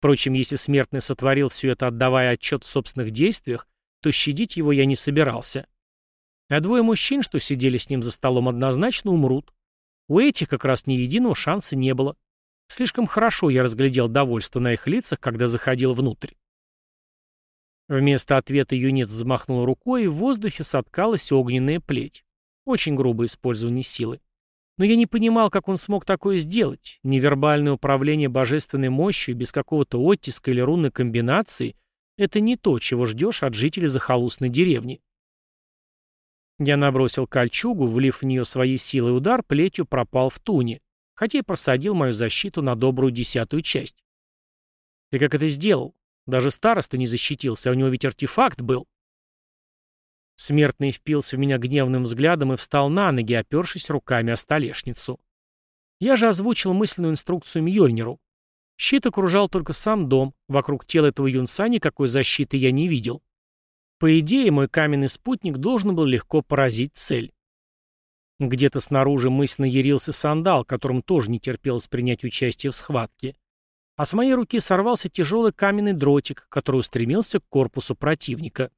Впрочем, если смертный сотворил все это, отдавая отчет в собственных действиях, то щадить его я не собирался. А двое мужчин, что сидели с ним за столом, однозначно умрут. У этих как раз ни единого шанса не было. Слишком хорошо я разглядел довольство на их лицах, когда заходил внутрь. Вместо ответа юнец взмахнул рукой, и в воздухе соткалась огненная плеть. Очень грубое использование силы. Но я не понимал, как он смог такое сделать. Невербальное управление божественной мощью без какого-то оттиска или рунной комбинации — это не то, чего ждешь от жителей захолустной деревни. Я набросил кольчугу, влив в нее свои силы, удар плетью пропал в туне, хотя и просадил мою защиту на добрую десятую часть. «Ты как это сделал?» Даже староста не защитился, а у него ведь артефакт был. Смертный впился в меня гневным взглядом и встал на ноги, опершись руками о столешницу. Я же озвучил мысленную инструкцию Мьёльниру. Щит окружал только сам дом, вокруг тела этого юнца никакой защиты я не видел. По идее, мой каменный спутник должен был легко поразить цель. Где-то снаружи мысленно ярился сандал, которым тоже не терпелось принять участие в схватке а с моей руки сорвался тяжелый каменный дротик, который устремился к корпусу противника.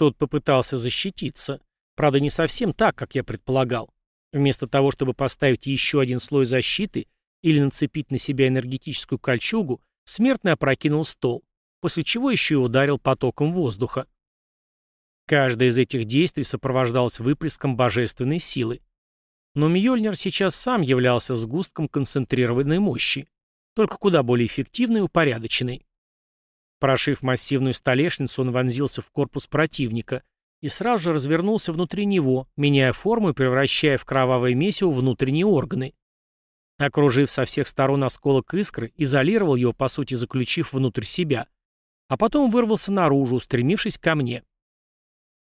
Тот попытался защититься. Правда, не совсем так, как я предполагал. Вместо того, чтобы поставить еще один слой защиты или нацепить на себя энергетическую кольчугу, смертный опрокинул стол, после чего еще и ударил потоком воздуха. Каждое из этих действий сопровождалось выплеском божественной силы. Но Мьёльнир сейчас сам являлся сгустком концентрированной мощи только куда более эффективный и упорядоченный. Прошив массивную столешницу, он вонзился в корпус противника и сразу же развернулся внутри него, меняя форму и превращая в кровавое месиво внутренние органы. Окружив со всех сторон осколок искры, изолировал его, по сути, заключив внутрь себя, а потом вырвался наружу, устремившись ко мне.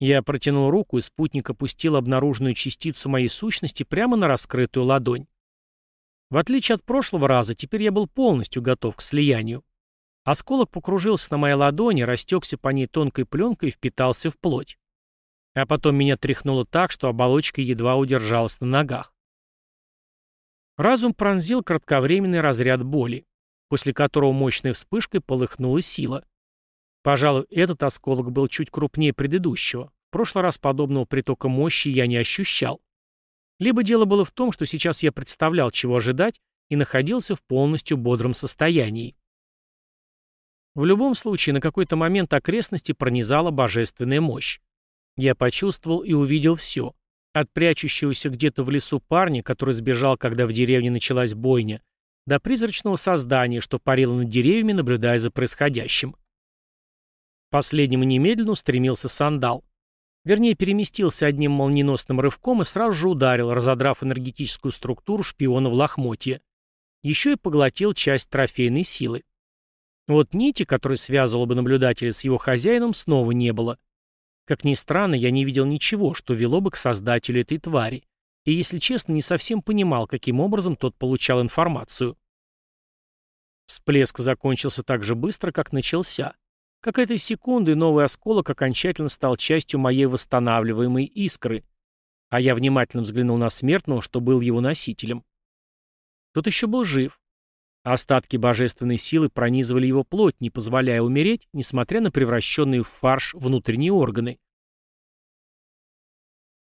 Я протянул руку, и спутник опустил обнаруженную частицу моей сущности прямо на раскрытую ладонь. В отличие от прошлого раза, теперь я был полностью готов к слиянию. Осколок покружился на моей ладони, растекся по ней тонкой пленкой и впитался в плоть. А потом меня тряхнуло так, что оболочка едва удержалась на ногах. Разум пронзил кратковременный разряд боли, после которого мощной вспышкой полыхнула сила. Пожалуй, этот осколок был чуть крупнее предыдущего. В прошлый раз подобного притока мощи я не ощущал. Либо дело было в том, что сейчас я представлял, чего ожидать, и находился в полностью бодром состоянии. В любом случае, на какой-то момент окрестности пронизала божественная мощь. Я почувствовал и увидел все. От прячущегося где-то в лесу парня, который сбежал, когда в деревне началась бойня, до призрачного создания, что парило над деревьями, наблюдая за происходящим. Последнему немедленно устремился сандал. Вернее, переместился одним молниеносным рывком и сразу же ударил, разодрав энергетическую структуру шпиона в лохмотье. Еще и поглотил часть трофейной силы. Вот нити, которая связывала бы наблюдателя с его хозяином, снова не было. Как ни странно, я не видел ничего, что вело бы к создателю этой твари. И, если честно, не совсем понимал, каким образом тот получал информацию. Всплеск закончился так же быстро, как начался. Какая-то секунды новый осколок окончательно стал частью моей восстанавливаемой искры, а я внимательно взглянул на смертного, что был его носителем. Тот еще был жив. Остатки божественной силы пронизывали его плоть, не позволяя умереть, несмотря на превращенные в фарш внутренние органы.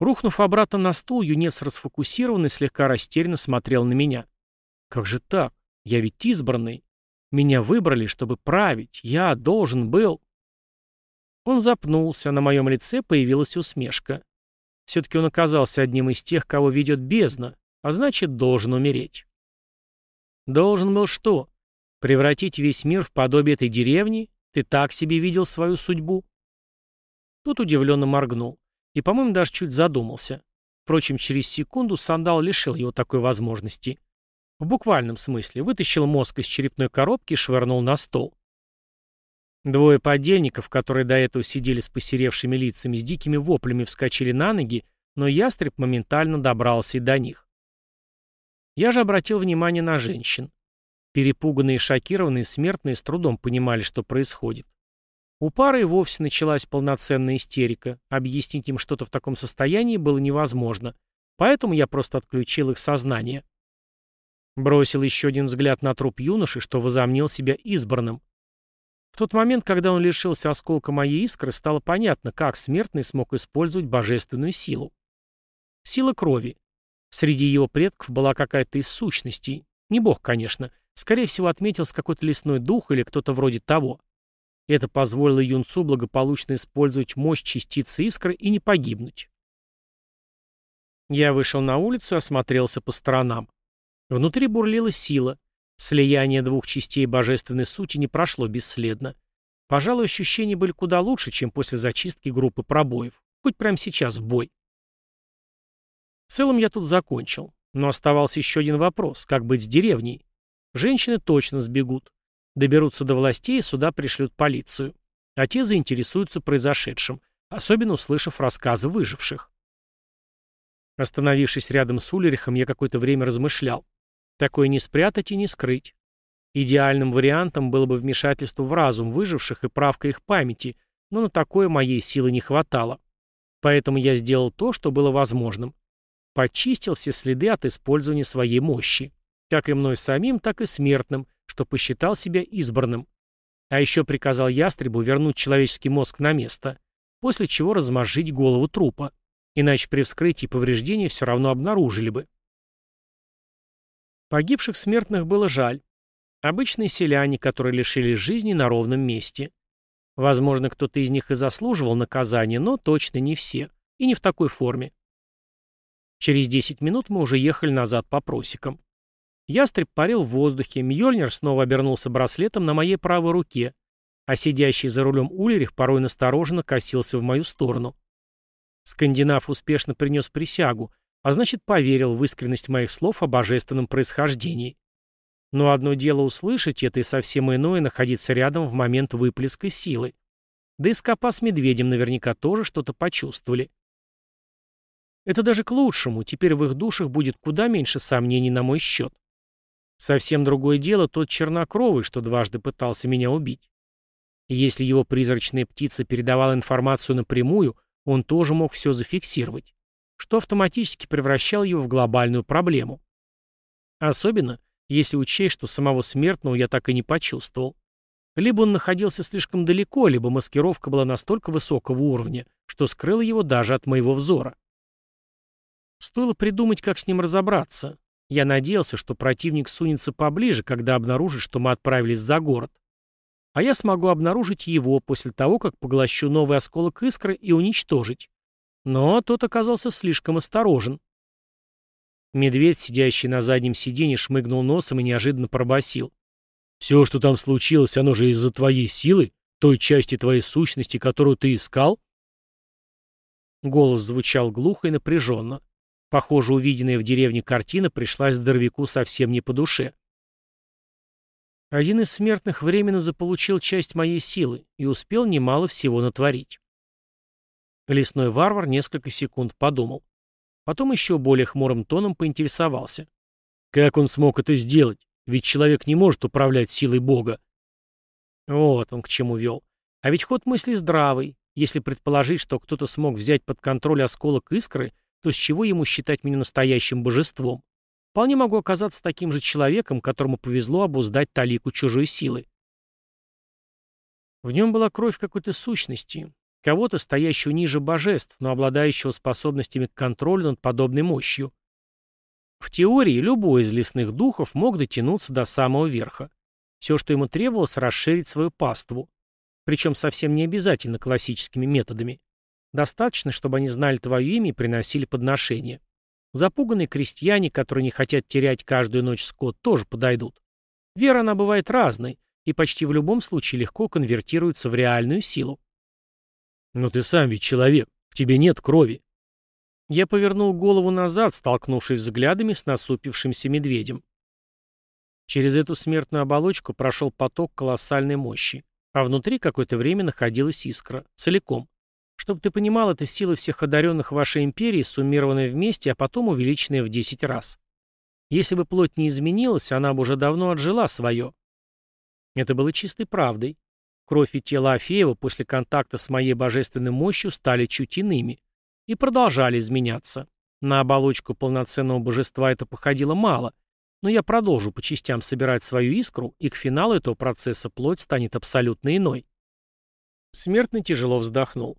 Рухнув обратно на стул, юнец расфокусированный слегка растерянно смотрел на меня. «Как же так? Я ведь избранный. Меня выбрали, чтобы править. Я должен был...» Он запнулся, на моем лице появилась усмешка. Все-таки он оказался одним из тех, кого ведет бездна, а значит, должен умереть. Должен был что? Превратить весь мир в подобие этой деревни? Ты так себе видел свою судьбу? Тут удивленно моргнул. И, по-моему, даже чуть задумался. Впрочем, через секунду сандал лишил его такой возможности. В буквальном смысле. Вытащил мозг из черепной коробки и швырнул на стол. Двое подельников, которые до этого сидели с посеревшими лицами, с дикими воплями вскочили на ноги, но ястреб моментально добрался и до них. Я же обратил внимание на женщин. Перепуганные и шокированные смертные с трудом понимали, что происходит. У пары и вовсе началась полноценная истерика. Объяснить им что-то в таком состоянии было невозможно. Поэтому я просто отключил их сознание. Бросил еще один взгляд на труп юноши, что возомнил себя избранным. В тот момент, когда он лишился осколка моей искры, стало понятно, как смертный смог использовать божественную силу. Сила крови. Среди его предков была какая-то из сущностей. Не бог, конечно. Скорее всего, отметился какой-то лесной дух или кто-то вроде того. Это позволило юнцу благополучно использовать мощь частицы искры и не погибнуть. Я вышел на улицу и осмотрелся по сторонам. Внутри бурлила сила. Слияние двух частей божественной сути не прошло бесследно. Пожалуй, ощущения были куда лучше, чем после зачистки группы пробоев. Хоть прямо сейчас в бой. В целом я тут закончил. Но оставался еще один вопрос. Как быть с деревней? Женщины точно сбегут. Доберутся до властей и сюда пришлют полицию. А те заинтересуются произошедшим, особенно услышав рассказы выживших. Остановившись рядом с Улерихом, я какое-то время размышлял. Такое не спрятать и не скрыть. Идеальным вариантом было бы вмешательство в разум выживших и правка их памяти, но на такое моей силы не хватало. Поэтому я сделал то, что было возможным. Почистил все следы от использования своей мощи. Как и мной самим, так и смертным, что посчитал себя избранным. А еще приказал ястребу вернуть человеческий мозг на место, после чего размозжить голову трупа. Иначе при вскрытии повреждения все равно обнаружили бы. Погибших смертных было жаль. Обычные селяне, которые лишились жизни на ровном месте. Возможно, кто-то из них и заслуживал наказания, но точно не все. И не в такой форме. Через 10 минут мы уже ехали назад по просекам. Ястреб парил в воздухе, Мьёльнир снова обернулся браслетом на моей правой руке, а сидящий за рулем Улерих порой настороженно косился в мою сторону. Скандинав успешно принес присягу, а значит поверил в искренность моих слов о божественном происхождении. Но одно дело услышать это и совсем иное находиться рядом в момент выплеска силы. Да и скопа с медведем наверняка тоже что-то почувствовали. Это даже к лучшему, теперь в их душах будет куда меньше сомнений на мой счет. Совсем другое дело тот чернокровый, что дважды пытался меня убить. Если его призрачная птица передавала информацию напрямую, он тоже мог все зафиксировать, что автоматически превращало его в глобальную проблему. Особенно, если учесть, что самого смертного я так и не почувствовал. Либо он находился слишком далеко, либо маскировка была настолько высокого уровня, что скрыла его даже от моего взора. Стоило придумать, как с ним разобраться. Я надеялся, что противник сунется поближе, когда обнаружит, что мы отправились за город. А я смогу обнаружить его после того, как поглощу новый осколок искры и уничтожить. Но тот оказался слишком осторожен. Медведь, сидящий на заднем сиденье, шмыгнул носом и неожиданно пробасил: «Все, что там случилось, оно же из-за твоей силы, той части твоей сущности, которую ты искал?» Голос звучал глухо и напряженно. Похоже, увиденная в деревне картина пришлась здоровяку совсем не по душе. Один из смертных временно заполучил часть моей силы и успел немало всего натворить. Лесной варвар несколько секунд подумал. Потом еще более хмурым тоном поинтересовался. Как он смог это сделать? Ведь человек не может управлять силой Бога. Вот он к чему вел. А ведь ход мысли здравый. Если предположить, что кто-то смог взять под контроль осколок искры, то с чего ему считать меня настоящим божеством? Вполне могу оказаться таким же человеком, которому повезло обуздать талику чужой силы. В нем была кровь какой-то сущности, кого-то, стоящего ниже божеств, но обладающего способностями к контролю над подобной мощью. В теории любой из лесных духов мог дотянуться до самого верха. Все, что ему требовалось, расширить свою паству. Причем совсем не обязательно классическими методами. Достаточно, чтобы они знали твое имя и приносили подношения. Запуганные крестьяне, которые не хотят терять каждую ночь скот, тоже подойдут. Вера, она бывает разной, и почти в любом случае легко конвертируется в реальную силу. «Но ты сам ведь человек, в тебе нет крови». Я повернул голову назад, столкнувшись взглядами с насупившимся медведем. Через эту смертную оболочку прошел поток колоссальной мощи, а внутри какое-то время находилась искра, целиком. Чтобы ты понимал, это сила всех одаренных вашей империи, суммированная вместе, а потом увеличенная в 10 раз. Если бы плоть не изменилась, она бы уже давно отжила свое. Это было чистой правдой. Кровь и тело Афеева после контакта с моей божественной мощью стали чуть иными. И продолжали изменяться. На оболочку полноценного божества это походило мало, но я продолжу по частям собирать свою искру, и к финалу этого процесса плоть станет абсолютно иной. Смертный тяжело вздохнул.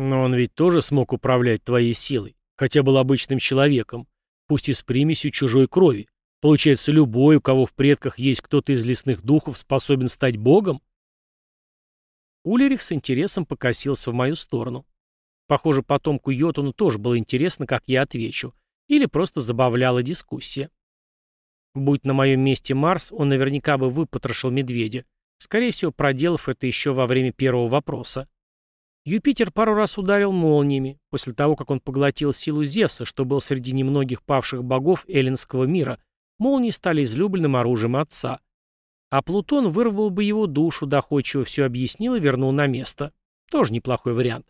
Но он ведь тоже смог управлять твоей силой, хотя был обычным человеком, пусть и с примесью чужой крови. Получается, любой, у кого в предках есть кто-то из лесных духов, способен стать богом? Улерих с интересом покосился в мою сторону. Похоже, потомку Йотуну тоже было интересно, как я отвечу, или просто забавляла дискуссия. Будь на моем месте Марс, он наверняка бы выпотрошил медведя, скорее всего, проделав это еще во время первого вопроса. Юпитер пару раз ударил молниями, после того, как он поглотил силу Зевса, что был среди немногих павших богов эллинского мира, молнии стали излюбленным оружием отца. А Плутон вырвал бы его душу, доходчиво все объяснил и вернул на место. Тоже неплохой вариант.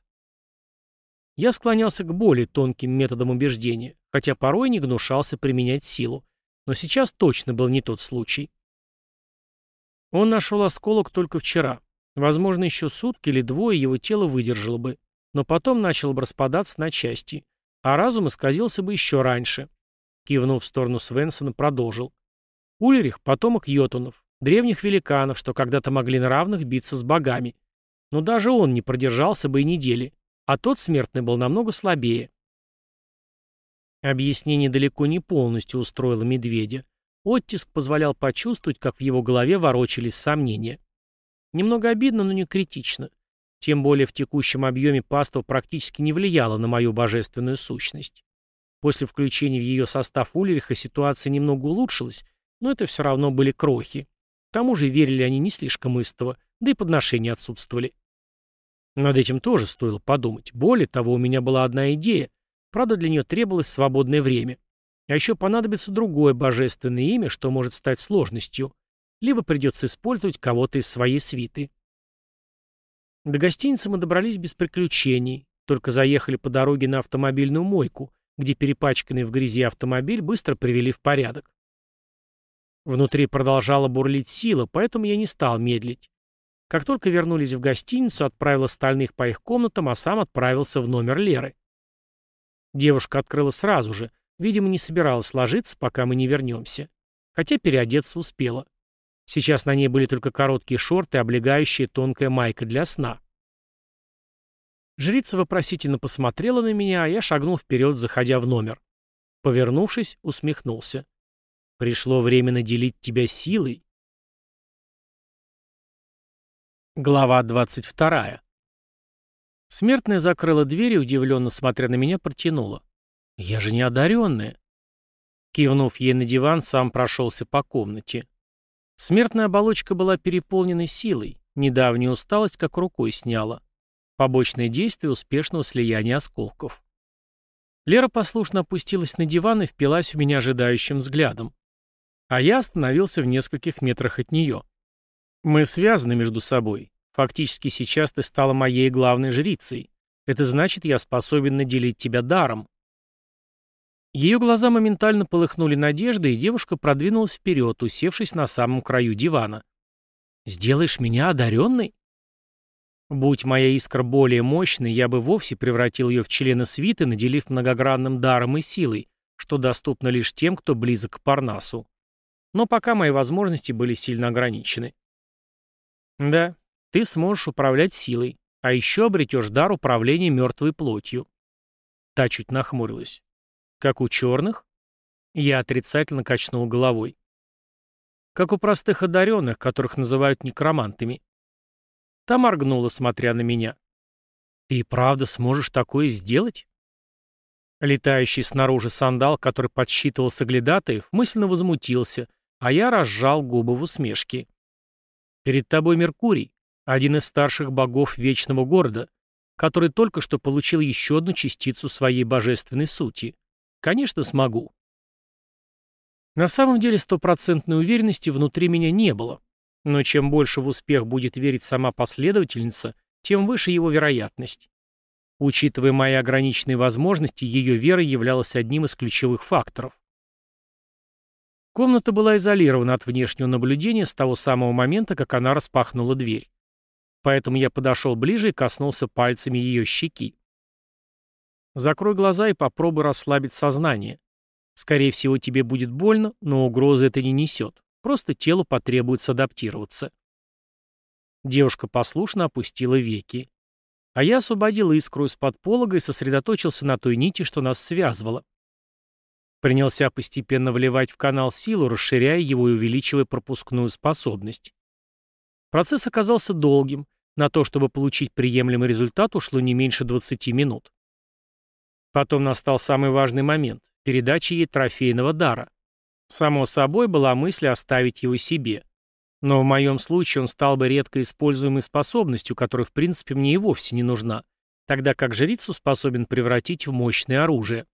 Я склонялся к более тонким методам убеждения, хотя порой не гнушался применять силу. Но сейчас точно был не тот случай. Он нашел осколок только вчера. Возможно, еще сутки или двое его тело выдержало бы, но потом начал бы распадаться на части, а разум исказился бы еще раньше. Кивнув в сторону Свенсона, продолжил. Ульрих — потомок йотунов, древних великанов, что когда-то могли на равных биться с богами. Но даже он не продержался бы и недели, а тот смертный был намного слабее. Объяснение далеко не полностью устроило медведя. Оттиск позволял почувствовать, как в его голове ворочались сомнения. Немного обидно, но не критично. Тем более в текущем объеме паства практически не влияла на мою божественную сущность. После включения в ее состав Ульриха ситуация немного улучшилась, но это все равно были крохи. К тому же верили они не слишком истово, да и подношения отсутствовали. Над этим тоже стоило подумать. Более того, у меня была одна идея, Правда, для нее требовалось свободное время. А еще понадобится другое божественное имя, что может стать сложностью. Либо придется использовать кого-то из своей свиты. До гостиницы мы добрались без приключений, только заехали по дороге на автомобильную мойку, где перепачканный в грязи автомобиль быстро привели в порядок. Внутри продолжала бурлить сила, поэтому я не стал медлить. Как только вернулись в гостиницу, отправил остальных по их комнатам, а сам отправился в номер Леры. Девушка открыла сразу же, видимо, не собиралась ложиться, пока мы не вернемся. Хотя переодеться успела. Сейчас на ней были только короткие шорты, облегающие тонкая майка для сна. Жрица вопросительно посмотрела на меня, а я шагнул вперед, заходя в номер. Повернувшись, усмехнулся. «Пришло время наделить тебя силой». Глава двадцать вторая. Смертная закрыла дверь и, удивленно смотря на меня, протянула. «Я же не одаренная». Кивнув ей на диван, сам прошелся по комнате. Смертная оболочка была переполнена силой, недавняя усталость как рукой сняла. Побочное действие успешного слияния осколков. Лера послушно опустилась на диван и впилась в меня ожидающим взглядом. А я остановился в нескольких метрах от нее. Мы связаны между собой, Фактически сейчас ты стала моей главной жрицей. Это значит, я способен наделить тебя даром. Ее глаза моментально полыхнули надеждой, и девушка продвинулась вперед, усевшись на самом краю дивана. «Сделаешь меня одаренной?» Будь моя искра более мощной, я бы вовсе превратил ее в члена свиты, наделив многогранным даром и силой, что доступно лишь тем, кто близок к Парнасу. Но пока мои возможности были сильно ограничены. Да, ты сможешь управлять силой, а еще обретешь дар управления мертвой плотью. Та чуть нахмурилась. Как у черных? Я отрицательно качнул головой. Как у простых одаренных, которых называют некромантами. Та моргнула, смотря на меня. Ты и правда сможешь такое сделать? Летающий снаружи сандал, который подсчитывал соглядатаев, мысленно возмутился, а я разжал губы в усмешке. Перед тобой Меркурий, один из старших богов Вечного Города, который только что получил еще одну частицу своей божественной сути. Конечно, смогу. На самом деле стопроцентной уверенности внутри меня не было. Но чем больше в успех будет верить сама последовательница, тем выше его вероятность. Учитывая мои ограниченные возможности, ее вера являлась одним из ключевых факторов. Комната была изолирована от внешнего наблюдения с того самого момента, как она распахнула дверь поэтому я подошел ближе и коснулся пальцами ее щеки. Закрой глаза и попробуй расслабить сознание. Скорее всего, тебе будет больно, но угрозы это не несет. Просто телу потребуется адаптироваться. Девушка послушно опустила веки. А я освободил искру из-под полога и сосредоточился на той нити, что нас связывало. Принялся постепенно вливать в канал силу, расширяя его и увеличивая пропускную способность. Процесс оказался долгим. На то, чтобы получить приемлемый результат, ушло не меньше 20 минут. Потом настал самый важный момент — передача ей трофейного дара. Само собой была мысль оставить его себе. Но в моем случае он стал бы редко используемой способностью, которая в принципе мне и вовсе не нужна, тогда как жрицу способен превратить в мощное оружие.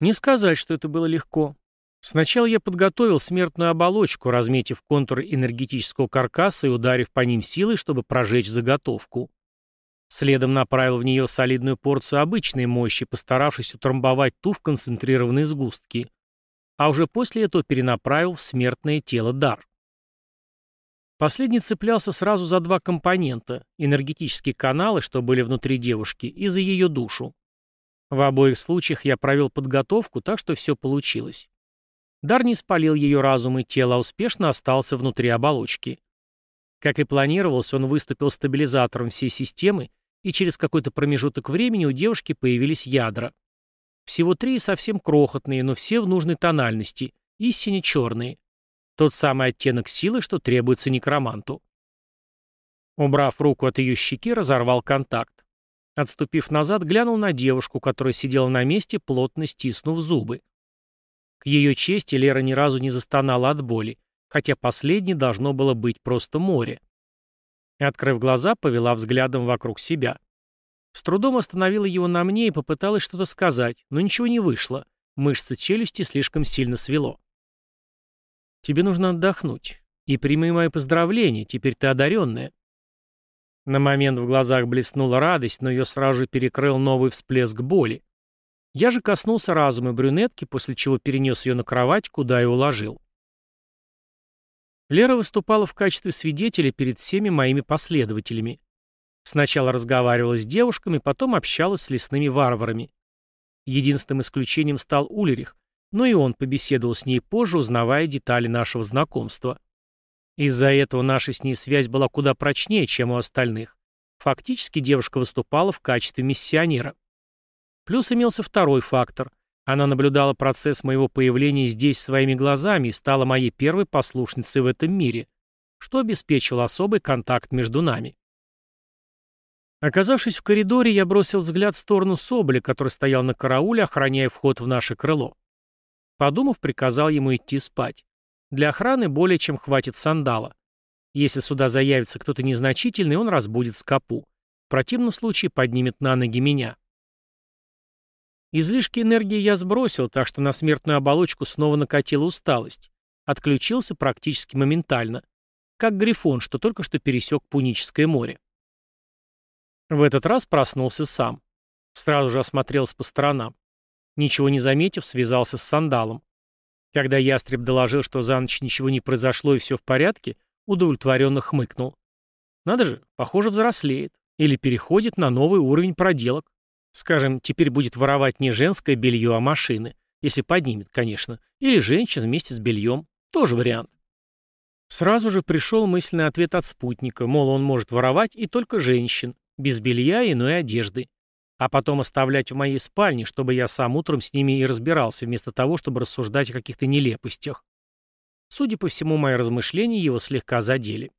Не сказать, что это было легко. Сначала я подготовил смертную оболочку, разметив контуры энергетического каркаса и ударив по ним силой, чтобы прожечь заготовку. Следом направил в нее солидную порцию обычной мощи, постаравшись утрамбовать ту в концентрированные сгустки а уже после этого перенаправил в смертное тело дар. Последний цеплялся сразу за два компонента – энергетические каналы, что были внутри девушки, и за ее душу. В обоих случаях я провел подготовку, так что все получилось. Дар не спалил ее разум и тело, а успешно остался внутри оболочки. Как и планировалось, он выступил стабилизатором всей системы, и через какой-то промежуток времени у девушки появились ядра. Всего три совсем крохотные, но все в нужной тональности, и сине-черные. Тот самый оттенок силы, что требуется некроманту. Убрав руку от ее щеки, разорвал контакт. Отступив назад, глянул на девушку, которая сидела на месте, плотно стиснув зубы. К ее чести Лера ни разу не застонала от боли, хотя последней должно было быть просто море. Открыв глаза, повела взглядом вокруг себя. С трудом остановила его на мне и попыталась что-то сказать, но ничего не вышло. Мышцы челюсти слишком сильно свело. «Тебе нужно отдохнуть. И прими мои поздравления, теперь ты одаренная». На момент в глазах блеснула радость, но ее сразу же перекрыл новый всплеск боли. Я же коснулся разума брюнетки, после чего перенес ее на кровать, куда и уложил. Лера выступала в качестве свидетеля перед всеми моими последователями. Сначала разговаривала с девушками, потом общалась с лесными варварами. Единственным исключением стал Улерих, но и он побеседовал с ней позже, узнавая детали нашего знакомства. Из-за этого наша с ней связь была куда прочнее, чем у остальных. Фактически девушка выступала в качестве миссионера. Плюс имелся второй фактор. Она наблюдала процесс моего появления здесь своими глазами и стала моей первой послушницей в этом мире, что обеспечило особый контакт между нами. Оказавшись в коридоре, я бросил взгляд в сторону Соболя, который стоял на карауле, охраняя вход в наше крыло. Подумав, приказал ему идти спать. Для охраны более чем хватит сандала. Если сюда заявится кто-то незначительный, он разбудит скопу. В противном случае поднимет на ноги меня. Излишки энергии я сбросил, так что на смертную оболочку снова накатила усталость. Отключился практически моментально. Как Грифон, что только что пересек Пуническое море. В этот раз проснулся сам. Сразу же осмотрелся по сторонам. Ничего не заметив, связался с сандалом. Когда ястреб доложил, что за ночь ничего не произошло и все в порядке, удовлетворенно хмыкнул. Надо же, похоже, взрослеет. Или переходит на новый уровень проделок. Скажем, теперь будет воровать не женское белье, а машины. Если поднимет, конечно. Или женщин вместе с бельем. Тоже вариант. Сразу же пришел мысленный ответ от спутника, мол, он может воровать и только женщин без белья и иной одежды, а потом оставлять в моей спальне, чтобы я сам утром с ними и разбирался, вместо того, чтобы рассуждать о каких-то нелепостях. Судя по всему, мои размышления его слегка задели.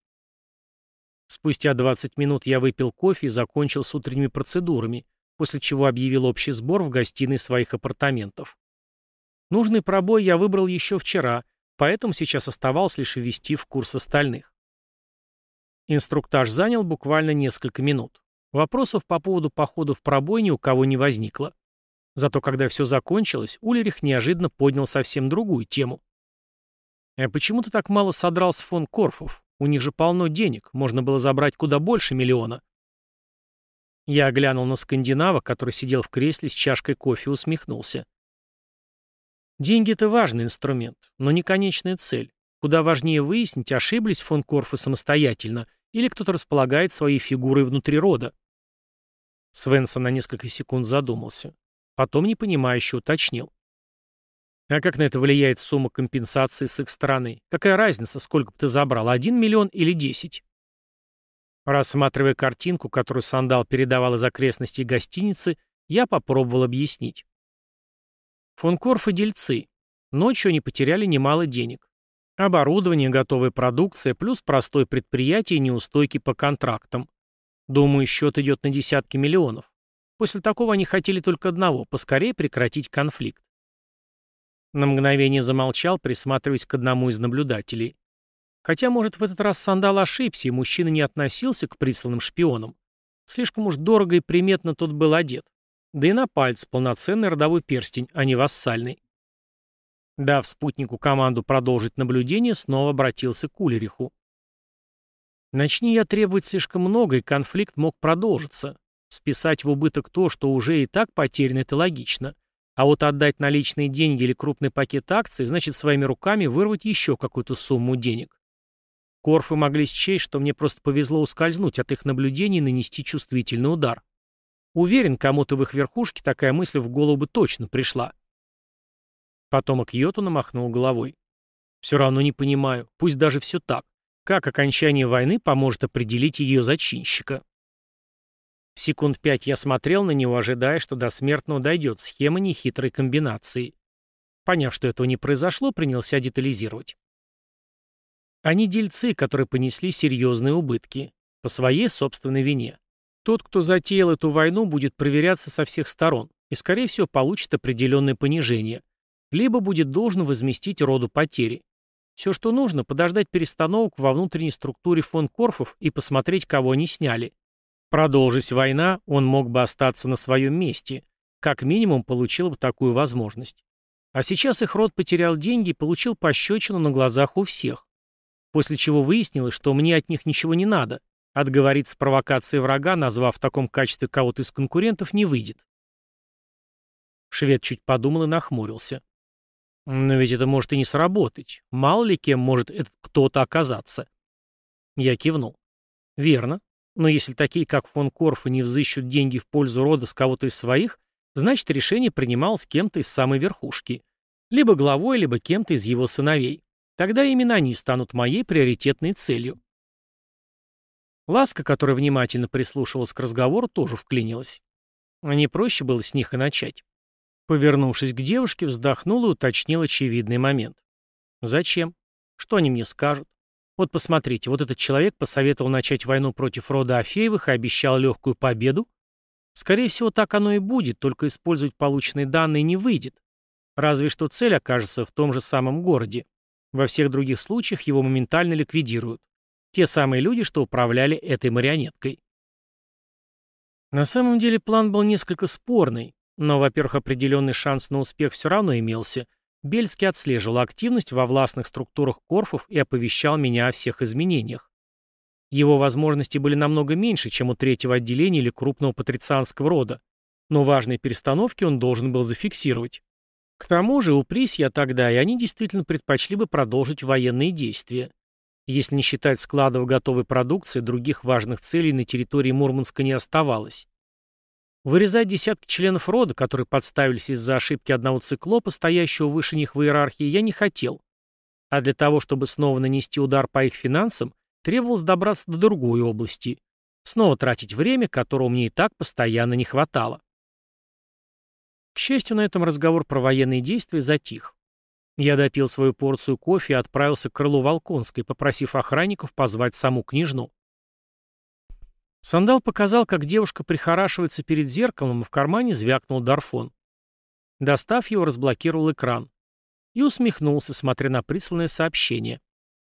Спустя 20 минут я выпил кофе и закончил с утренними процедурами, после чего объявил общий сбор в гостиной своих апартаментов. Нужный пробой я выбрал еще вчера, поэтому сейчас оставалось лишь ввести в курс остальных. Инструктаж занял буквально несколько минут. Вопросов по поводу похода в пробой ни у кого не возникло. Зато когда все закончилось, Улерих неожиданно поднял совсем другую тему. «А почему ты так мало содрал с фон Корфов? У них же полно денег, можно было забрать куда больше миллиона». Я глянул на скандинава, который сидел в кресле с чашкой кофе и усмехнулся. Деньги — это важный инструмент, но не конечная цель. Куда важнее выяснить, ошиблись фон Корфы самостоятельно или кто-то располагает своей фигурой внутри рода. Свенсон на несколько секунд задумался. Потом непонимающе уточнил. А как на это влияет сумма компенсации с их стороны? Какая разница, сколько бы ты забрал, один миллион или десять? Рассматривая картинку, которую Сандал передавал из окрестностей гостиницы, я попробовал объяснить. Фонкорф и дельцы. Ночью они потеряли немало денег. Оборудование, готовая продукция, плюс простое предприятие и неустойки по контрактам. Думаю, счет идет на десятки миллионов. После такого они хотели только одного – поскорее прекратить конфликт. На мгновение замолчал, присматриваясь к одному из наблюдателей. Хотя, может, в этот раз Сандал ошибся, и мужчина не относился к присланным шпионам. Слишком уж дорого и приметно тот был одет. Да и на пальце полноценный родовой перстень, а не вассальный. Дав спутнику команду продолжить наблюдение, снова обратился к Улериху. Начни я требовать слишком много, и конфликт мог продолжиться. Списать в убыток то, что уже и так потеряно, это логично. А вот отдать наличные деньги или крупный пакет акций, значит своими руками вырвать еще какую-то сумму денег. Корфы могли счесть, что мне просто повезло ускользнуть от их наблюдений и нанести чувствительный удар. Уверен, кому-то в их верхушке такая мысль в голову бы точно пришла. Потомок Йотуна махнул головой. Все равно не понимаю, пусть даже все так. Как окончание войны поможет определить ее зачинщика? Секунд пять я смотрел на него, ожидая, что до смертного дойдет схема нехитрой комбинации. Поняв, что этого не произошло, принялся детализировать. Они дельцы, которые понесли серьезные убытки. По своей собственной вине. Тот, кто затеял эту войну, будет проверяться со всех сторон и, скорее всего, получит определенное понижение. Либо будет должен возместить роду потери. Все, что нужно, подождать перестановок во внутренней структуре фон Корфов и посмотреть, кого они сняли. Продолжись война, он мог бы остаться на своем месте. Как минимум, получил бы такую возможность. А сейчас их род потерял деньги и получил пощечину на глазах у всех. После чего выяснилось, что мне от них ничего не надо. Отговориться провокации врага, назвав в таком качестве кого-то из конкурентов, не выйдет. Швед чуть подумал и нахмурился. Но ведь это может и не сработать. Мало ли кем может этот кто-то оказаться. Я кивнул. Верно. Но если такие, как фон Корфа, не взыщут деньги в пользу рода с кого-то из своих, значит решение принималось кем-то из самой верхушки. Либо главой, либо кем-то из его сыновей. Тогда именно они станут моей приоритетной целью. Ласка, которая внимательно прислушивалась к разговору, тоже вклинилась. А не проще было с них и начать. Повернувшись к девушке, вздохнул и уточнил очевидный момент. «Зачем? Что они мне скажут? Вот посмотрите, вот этот человек посоветовал начать войну против рода Афеевых и обещал легкую победу. Скорее всего, так оно и будет, только использовать полученные данные не выйдет. Разве что цель окажется в том же самом городе. Во всех других случаях его моментально ликвидируют. Те самые люди, что управляли этой марионеткой. На самом деле план был несколько спорный, но, во-первых, определенный шанс на успех все равно имелся – Бельский отслеживал активность во властных структурах Корфов и оповещал меня о всех изменениях. Его возможности были намного меньше, чем у третьего отделения или крупного патрицианского рода, но важные перестановки он должен был зафиксировать. К тому же у Присья тогда и они действительно предпочли бы продолжить военные действия. Если не считать складов готовой продукции, других важных целей на территории Мурманска не оставалось. Вырезать десятки членов рода, которые подставились из-за ошибки одного циклопа, стоящего выше них в иерархии, я не хотел. А для того, чтобы снова нанести удар по их финансам, требовалось добраться до другой области. Снова тратить время, которого мне и так постоянно не хватало. К счастью, на этом разговор про военные действия затих. Я допил свою порцию кофе и отправился к крылу Волконской, попросив охранников позвать саму княжну. Сандал показал, как девушка прихорашивается перед зеркалом, и в кармане звякнул Дарфон. Достав его, разблокировал экран. И усмехнулся, смотря на присланное сообщение.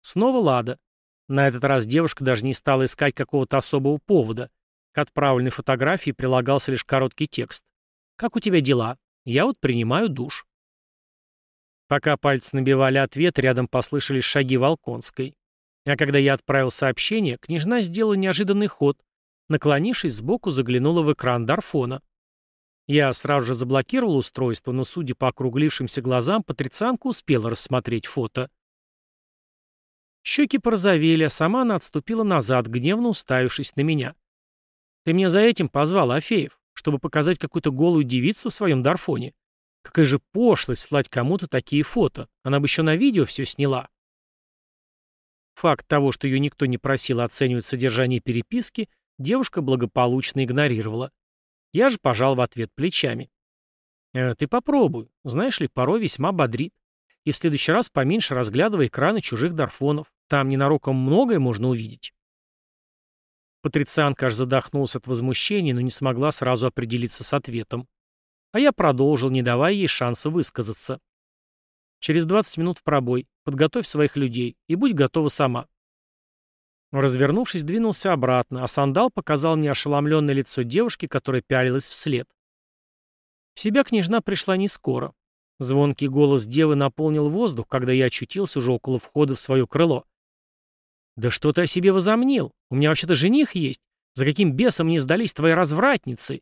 Снова Лада. На этот раз девушка даже не стала искать какого-то особого повода. К отправленной фотографии прилагался лишь короткий текст. «Как у тебя дела? Я вот принимаю душ». Пока пальцы набивали ответ, рядом послышались шаги Волконской. А когда я отправил сообщение, княжна сделала неожиданный ход Наклонившись сбоку, заглянула в экран Дарфона. Я сразу же заблокировал устройство, но, судя по округлившимся глазам, патрицианка успела рассмотреть фото. Щеки порозовели, а сама она отступила назад, гневно уставившись на меня. «Ты меня за этим позвал, Афеев, чтобы показать какую-то голую девицу в своем Дарфоне? Какая же пошлость слать кому-то такие фото. Она бы еще на видео все сняла. Факт того, что ее никто не просил оценивать содержание переписки, девушка благополучно игнорировала. Я же пожал в ответ плечами. «Э, «Ты попробуй. Знаешь ли, порой весьма бодрит. И в следующий раз поменьше разглядывай экраны чужих дарфонов. Там ненароком многое можно увидеть». Патрицианка аж задохнулась от возмущения, но не смогла сразу определиться с ответом. А я продолжил, не давая ей шанса высказаться. Через 20 минут в пробой. Подготовь своих людей и будь готова сама. Развернувшись, двинулся обратно, а сандал показал мне ошеломленное лицо девушки, которая пялилась вслед. В себя княжна пришла не скоро. Звонкий голос девы наполнил воздух, когда я очутился уже около входа в свое крыло. «Да что ты о себе возомнил? У меня вообще-то жених есть. За каким бесом мне сдались твои развратницы?»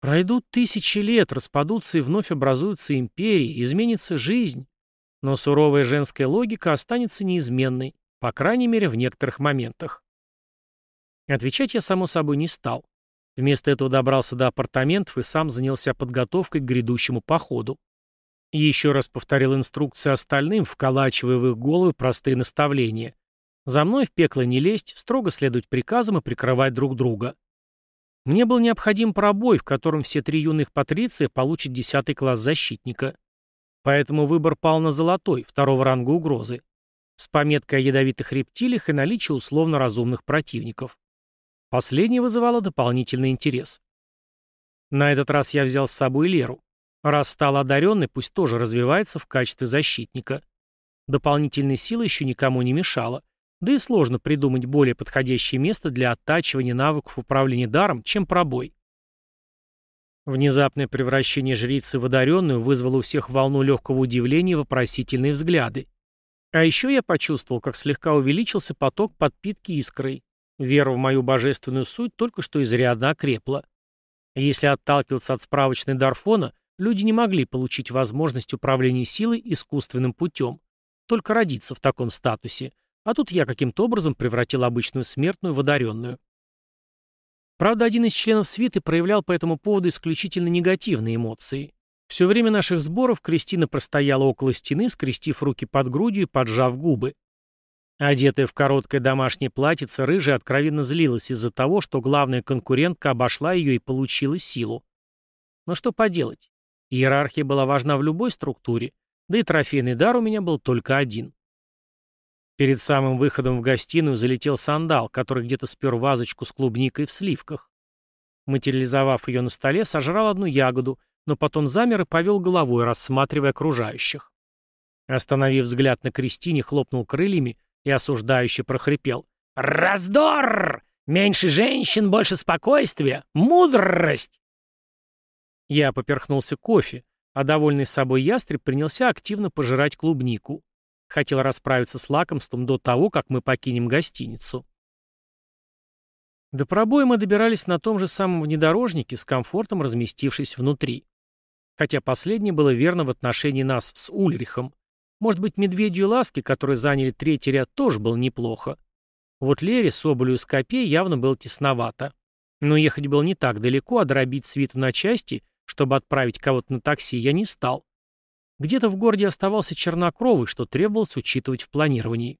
Пройдут тысячи лет, распадутся и вновь образуются империи, изменится жизнь. Но суровая женская логика останется неизменной, по крайней мере, в некоторых моментах. Отвечать я, само собой, не стал. Вместо этого добрался до апартаментов и сам занялся подготовкой к грядущему походу. Еще раз повторил инструкции остальным, вколачивая в их головы простые наставления. За мной в пекло не лезть, строго следовать приказам и прикрывать друг друга. Мне был необходим пробой, в котором все три юных патриция получат десятый класс защитника. Поэтому выбор пал на золотой, второго ранга угрозы, с пометкой о ядовитых рептилиях и наличии условно разумных противников. Последнее вызывало дополнительный интерес. На этот раз я взял с собой Леру. Раз стал одаренный, пусть тоже развивается в качестве защитника. Дополнительной силы еще никому не мешало. Да и сложно придумать более подходящее место для оттачивания навыков управления даром, чем пробой. Внезапное превращение жрицы в одаренную вызвало у всех волну легкого удивления и вопросительные взгляды. А еще я почувствовал, как слегка увеличился поток подпитки искрой. Вера в мою божественную суть только что изрядно окрепла. Если отталкиваться от справочной Дарфона, люди не могли получить возможность управления силой искусственным путем. Только родиться в таком статусе, а тут я каким-то образом превратил обычную смертную в одаренную. Правда, один из членов свиты проявлял по этому поводу исключительно негативные эмоции. Все время наших сборов Кристина простояла около стены, скрестив руки под грудью и поджав губы. Одетая в короткое домашнее платьице, рыжая откровенно злилась из-за того, что главная конкурентка обошла ее и получила силу. Но что поделать? Иерархия была важна в любой структуре, да и трофейный дар у меня был только один. Перед самым выходом в гостиную залетел сандал, который где-то спер вазочку с клубникой в сливках. Материализовав ее на столе, сожрал одну ягоду, но потом замер и повел головой, рассматривая окружающих. Остановив взгляд на Кристине, хлопнул крыльями и осуждающе прохрипел. «Раздор! Меньше женщин, больше спокойствия! Мудрость!» Я поперхнулся кофе, а довольный собой ястреб принялся активно пожирать клубнику. Хотел расправиться с лакомством до того, как мы покинем гостиницу. До пробоя мы добирались на том же самом внедорожнике, с комфортом разместившись внутри. Хотя последнее было верно в отношении нас с Ульрихом. Может быть, медведью ласки, которые заняли третий ряд, тоже было неплохо. Вот Лере, Соболю и Скопе явно было тесновато. Но ехать было не так далеко, а дробить свиту на части, чтобы отправить кого-то на такси, я не стал. Где-то в городе оставался чернокровый, что требовалось учитывать в планировании.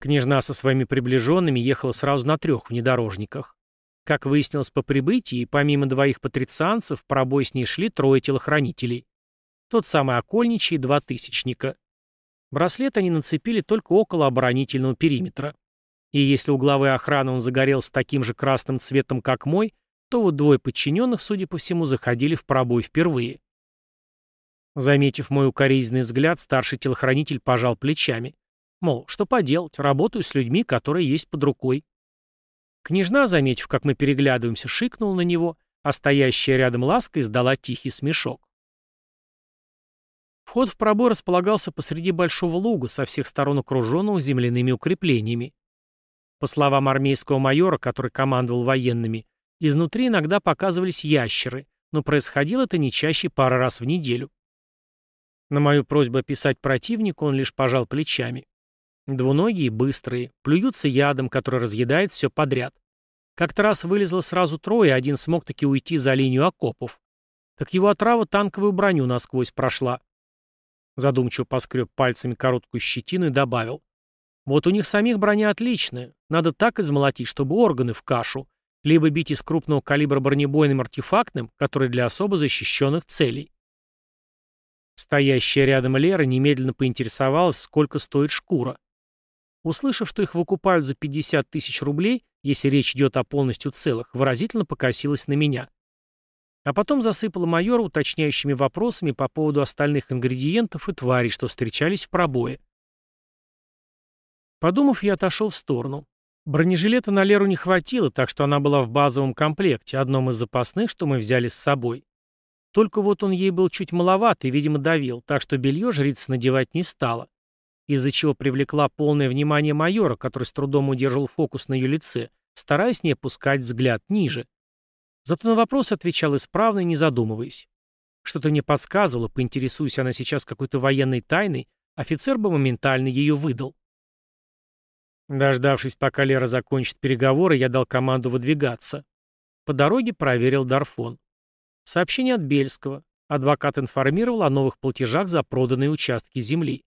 Княжна со своими приближенными ехала сразу на трех внедорожниках. Как выяснилось по прибытии, помимо двоих патрицианцев, в пробой с ней шли трое телохранителей. Тот самый окольничий и два тысячника. Браслет они нацепили только около оборонительного периметра. И если у главы охраны он загорелся таким же красным цветом, как мой, то вот двое подчиненных, судя по всему, заходили в пробой впервые. Заметив мой укоризненный взгляд, старший телохранитель пожал плечами. Мол, что поделать, работаю с людьми, которые есть под рукой. Княжна, заметив, как мы переглядываемся, шикнул на него, а стоящая рядом ласка издала тихий смешок. Вход в пробой располагался посреди большого луга, со всех сторон окруженного земляными укреплениями. По словам армейского майора, который командовал военными, изнутри иногда показывались ящеры, но происходило это не чаще пары раз в неделю. На мою просьбу описать противника он лишь пожал плечами. Двуногие, быстрые, плюются ядом, который разъедает все подряд. Как-то раз вылезло сразу трое, один смог таки уйти за линию окопов. так его отрава танковую броню насквозь прошла. Задумчиво поскреб пальцами короткую щетину и добавил. Вот у них самих броня отличная. Надо так измолотить, чтобы органы в кашу. Либо бить из крупного калибра бронебойным артефактным, который для особо защищенных целей. Стоящая рядом Лера немедленно поинтересовалась, сколько стоит шкура. Услышав, что их выкупают за 50 тысяч рублей, если речь идет о полностью целых, выразительно покосилась на меня. А потом засыпала майора уточняющими вопросами по поводу остальных ингредиентов и тварей, что встречались в пробое. Подумав, я отошел в сторону. Бронежилета на Леру не хватило, так что она была в базовом комплекте, одном из запасных, что мы взяли с собой. Только вот он ей был чуть маловат и, видимо, давил, так что белье жрица надевать не стала. Из-за чего привлекла полное внимание майора, который с трудом удерживал фокус на ее лице, стараясь не опускать взгляд ниже. Зато на вопрос отвечал исправно не задумываясь. Что-то мне подсказывало, поинтересуясь она сейчас какой-то военной тайной, офицер бы моментально ее выдал. Дождавшись, пока Лера закончит переговоры, я дал команду выдвигаться. По дороге проверил Дарфон. Сообщение от Бельского. Адвокат информировал о новых платежах за проданные участки земли.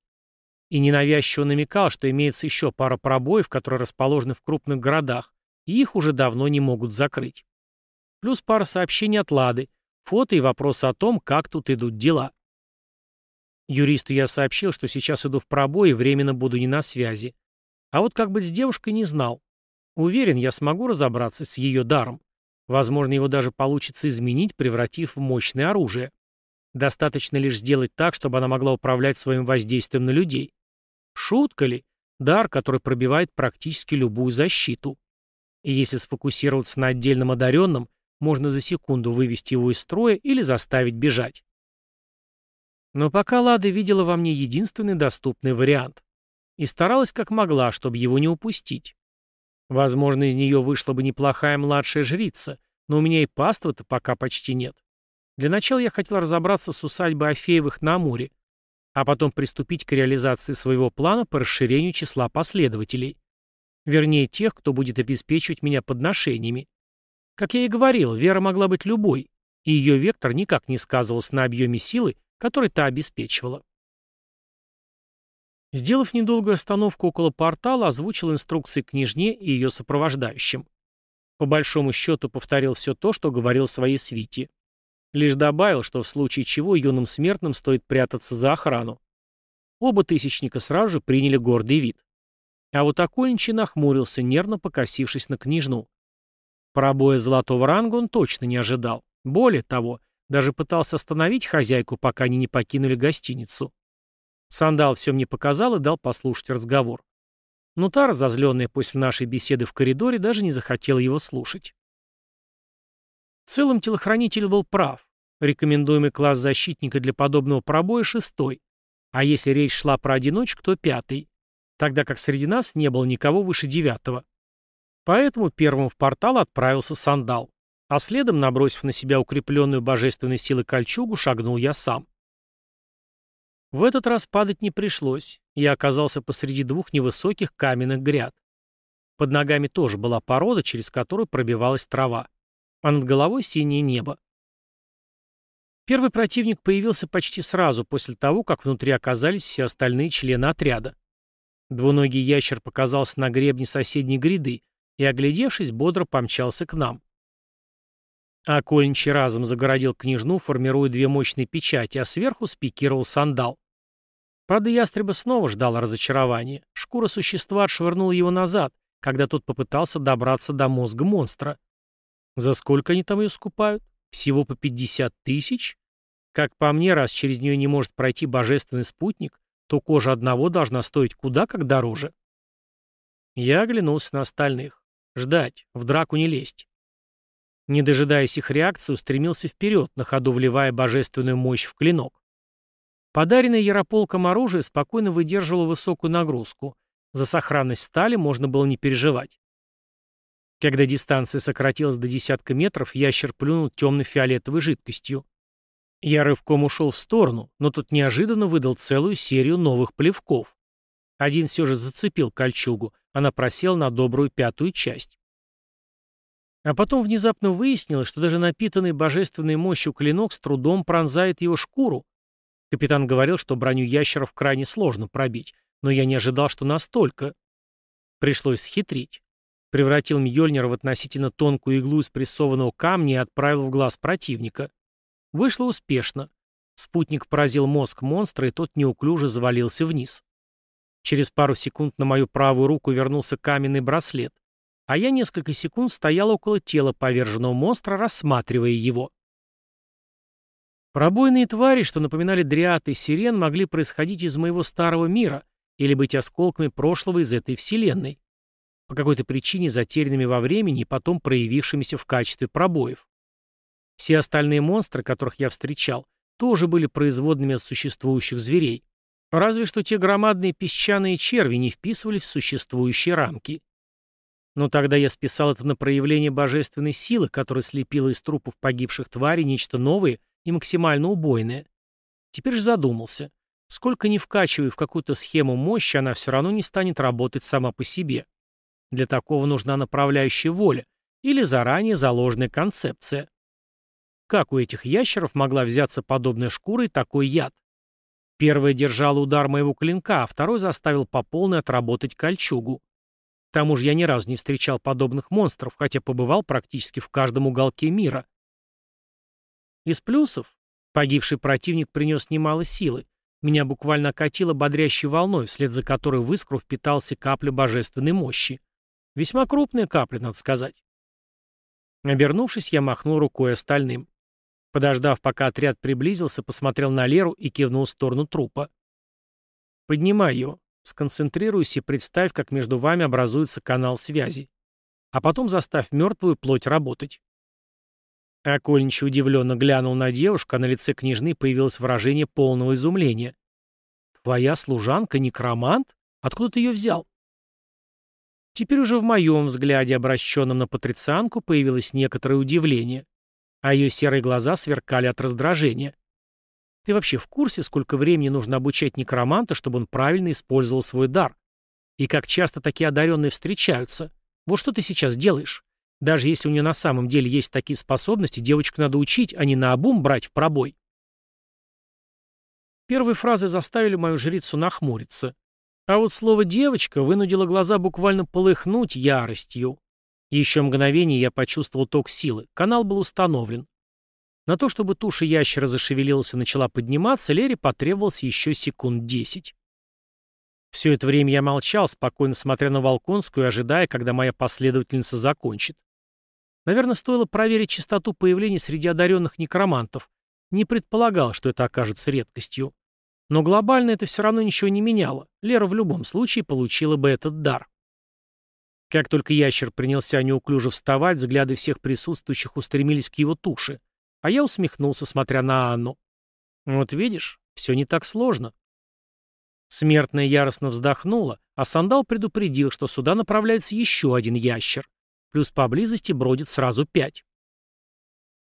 И ненавязчиво намекал, что имеется еще пара пробоев, которые расположены в крупных городах, и их уже давно не могут закрыть. Плюс пара сообщений от Лады, фото и вопросы о том, как тут идут дела. Юристу я сообщил, что сейчас иду в пробой и временно буду не на связи. А вот как быть с девушкой не знал. Уверен, я смогу разобраться с ее даром. Возможно, его даже получится изменить, превратив в мощное оружие. Достаточно лишь сделать так, чтобы она могла управлять своим воздействием на людей. Шутка ли? Дар, который пробивает практически любую защиту. И если сфокусироваться на отдельном одаренном, можно за секунду вывести его из строя или заставить бежать. Но пока Лада видела во мне единственный доступный вариант и старалась как могла, чтобы его не упустить. Возможно, из нее вышла бы неплохая младшая жрица, но у меня и паства-то пока почти нет. Для начала я хотел разобраться с усадьбой Афеевых на Амуре, а потом приступить к реализации своего плана по расширению числа последователей. Вернее, тех, кто будет обеспечивать меня подношениями. Как я и говорил, вера могла быть любой, и ее вектор никак не сказывался на объеме силы, который та обеспечивала. Сделав недолгую остановку около портала, озвучил инструкции княжне и ее сопровождающим. По большому счету повторил все то, что говорил своей свите. Лишь добавил, что в случае чего юным смертным стоит прятаться за охрану. Оба тысячника сразу же приняли гордый вид. А вот Окольничий нахмурился, нервно покосившись на княжну. Пробоя золотого ранга он точно не ожидал. Более того, даже пытался остановить хозяйку, пока они не покинули гостиницу. Сандал все мне показал и дал послушать разговор. Но та, разозленная после нашей беседы в коридоре, даже не захотела его слушать. В целом телохранитель был прав. Рекомендуемый класс защитника для подобного пробоя шестой. А если речь шла про одиночку, то пятый. Тогда как среди нас не было никого выше девятого. Поэтому первым в портал отправился Сандал. А следом, набросив на себя укрепленную божественной силой кольчугу, шагнул я сам. В этот раз падать не пришлось. Я оказался посреди двух невысоких каменных гряд. Под ногами тоже была порода, через которую пробивалась трава. А над головой синее небо. Первый противник появился почти сразу после того, как внутри оказались все остальные члены отряда. Двуногий ящер показался на гребне соседней гряды и, оглядевшись, бодро помчался к нам. А Кольничий разом загородил княжну, формируя две мощные печати, а сверху спикировал сандал. Правда, ястреба снова ждал разочарования. Шкура существа отшвырнула его назад, когда тот попытался добраться до мозга монстра. За сколько они там ее скупают? Всего по 50 тысяч? Как по мне, раз через нее не может пройти божественный спутник, то кожа одного должна стоить куда как дороже. Я оглянулся на остальных. Ждать, в драку не лезть. Не дожидаясь их реакции, устремился вперед, на ходу вливая божественную мощь в клинок. Подаренное Ярополком оружие спокойно выдерживало высокую нагрузку. За сохранность стали можно было не переживать. Когда дистанция сократилась до десятка метров, ящер плюнул темно-фиолетовой жидкостью. Я рывком ушел в сторону, но тут неожиданно выдал целую серию новых плевков. Один все же зацепил кольчугу, она просела на добрую пятую часть. А потом внезапно выяснилось, что даже напитанный божественной мощью клинок с трудом пронзает его шкуру. Капитан говорил, что броню ящеров крайне сложно пробить, но я не ожидал, что настолько. Пришлось схитрить. Превратил Мьёльнира в относительно тонкую иглу из прессованного камня и отправил в глаз противника. Вышло успешно. Спутник поразил мозг монстра, и тот неуклюже завалился вниз. Через пару секунд на мою правую руку вернулся каменный браслет, а я несколько секунд стоял около тела поверженного монстра, рассматривая его. Пробойные твари, что напоминали дриад и сирен, могли происходить из моего старого мира или быть осколками прошлого из этой вселенной, по какой-то причине затерянными во времени и потом проявившимися в качестве пробоев. Все остальные монстры, которых я встречал, тоже были производными от существующих зверей, разве что те громадные песчаные черви не вписывались в существующие рамки. Но тогда я списал это на проявление божественной силы, которая слепила из трупов погибших тварей нечто новое и максимально убойное. Теперь же задумался. Сколько ни вкачивай в какую-то схему мощи, она все равно не станет работать сама по себе. Для такого нужна направляющая воля или заранее заложенная концепция. Как у этих ящеров могла взяться подобная шкура и такой яд? Первый держал удар моего клинка, а второй заставил по полной отработать кольчугу. К тому же я ни разу не встречал подобных монстров, хотя побывал практически в каждом уголке мира. Из плюсов погибший противник принес немало силы. Меня буквально окатило бодрящей волной, вслед за которой в искру впитался капля божественной мощи. Весьма крупная капля, надо сказать. Обернувшись, я махнул рукой остальным. Подождав, пока отряд приблизился, посмотрел на Леру и кивнул в сторону трупа. «Поднимай его. Сконцентрируйся и представь, как между вами образуется канал связи. А потом заставь мертвую плоть работать. Окольнич удивленно глянул на девушку, а на лице княжны появилось выражение полного изумления. «Твоя служанка некромант? Откуда ты ее взял?» Теперь уже в моем взгляде, обращенном на патрицианку, появилось некоторое удивление, а ее серые глаза сверкали от раздражения. «Ты вообще в курсе, сколько времени нужно обучать некроманта, чтобы он правильно использовал свой дар? И как часто такие одаренные встречаются? Вот что ты сейчас делаешь?» Даже если у нее на самом деле есть такие способности, девочку надо учить, а не наобум брать в пробой. Первые фразы заставили мою жрицу нахмуриться. А вот слово «девочка» вынудило глаза буквально полыхнуть яростью. Еще мгновение я почувствовал ток силы. Канал был установлен. На то, чтобы туша ящера зашевелилась и начала подниматься, Лере потребовалось еще секунд десять. Все это время я молчал, спокойно смотря на Волконскую ожидая, когда моя последовательница закончит. Наверное, стоило проверить частоту появления среди одаренных некромантов. Не предполагал, что это окажется редкостью. Но глобально это все равно ничего не меняло. Лера в любом случае получила бы этот дар. Как только ящер принялся неуклюже вставать, взгляды всех присутствующих устремились к его туше. А я усмехнулся, смотря на Анну. Вот видишь, все не так сложно. Смертная яростно вздохнула, а Сандал предупредил, что сюда направляется еще один ящер плюс поблизости бродит сразу пять.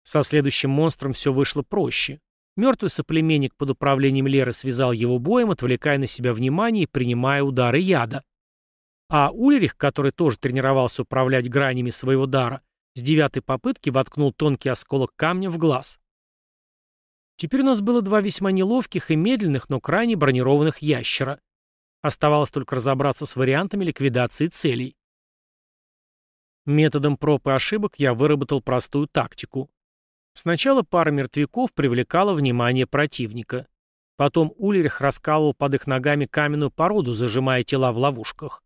Со следующим монстром все вышло проще. Мертвый соплеменник под управлением Леры связал его боем, отвлекая на себя внимание и принимая удары яда. А Ульрих, который тоже тренировался управлять гранями своего дара, с девятой попытки воткнул тонкий осколок камня в глаз. Теперь у нас было два весьма неловких и медленных, но крайне бронированных ящера. Оставалось только разобраться с вариантами ликвидации целей. Методом проб и ошибок я выработал простую тактику. Сначала пара мертвяков привлекала внимание противника. Потом Ульрих раскалывал под их ногами каменную породу, зажимая тела в ловушках.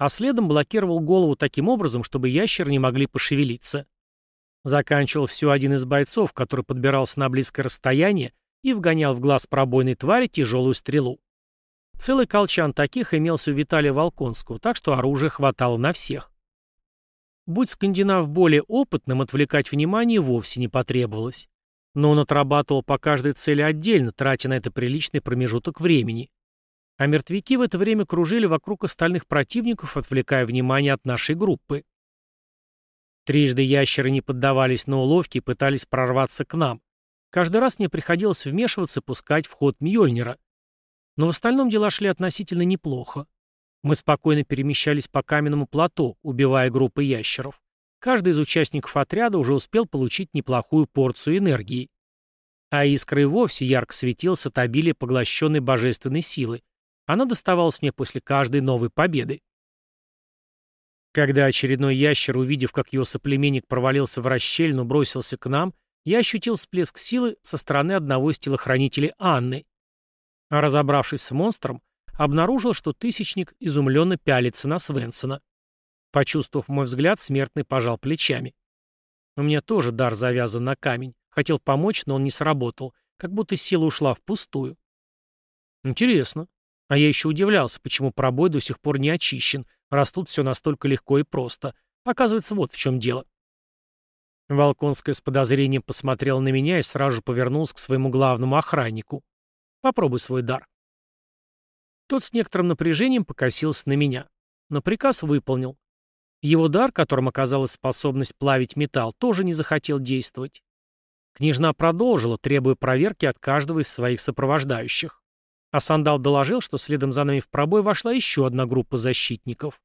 А следом блокировал голову таким образом, чтобы ящеры не могли пошевелиться. Заканчивал все один из бойцов, который подбирался на близкое расстояние и вгонял в глаз пробойной твари тяжелую стрелу. Целый колчан таких имелся у Виталия Волконского, так что оружия хватало на всех. Будь скандинав более опытным, отвлекать внимание вовсе не потребовалось. Но он отрабатывал по каждой цели отдельно, тратя на это приличный промежуток времени. А мертвяки в это время кружили вокруг остальных противников, отвлекая внимание от нашей группы. Трижды ящеры не поддавались на уловки и пытались прорваться к нам. Каждый раз мне приходилось вмешиваться, пускать в ход Мьёльнира. Но в остальном дела шли относительно неплохо. Мы спокойно перемещались по каменному плато, убивая группы ящеров. каждый из участников отряда уже успел получить неплохую порцию энергии. А искра и вовсе ярко светился от обилия поглощенной божественной силы. Она доставалась мне после каждой новой победы. Когда очередной ящер, увидев, как его соплеменник провалился в расщельну, бросился к нам, я ощутил всплеск силы со стороны одного из телохранителей Анны. А разобравшись с монстром, обнаружил, что Тысячник изумленно пялится на Свенсона. Почувствовав мой взгляд, смертный пожал плечами. У меня тоже дар завязан на камень. Хотел помочь, но он не сработал, как будто сила ушла впустую. Интересно. А я еще удивлялся, почему пробой до сих пор не очищен, раз тут все настолько легко и просто. Оказывается, вот в чем дело. Волконская с подозрением посмотрела на меня и сразу же повернулась к своему главному охраннику. «Попробуй свой дар». Тот с некоторым напряжением покосился на меня. Но приказ выполнил. Его дар, которым оказалась способность плавить металл, тоже не захотел действовать. Княжна продолжила, требуя проверки от каждого из своих сопровождающих. А Сандал доложил, что следом за нами в пробой вошла еще одна группа защитников.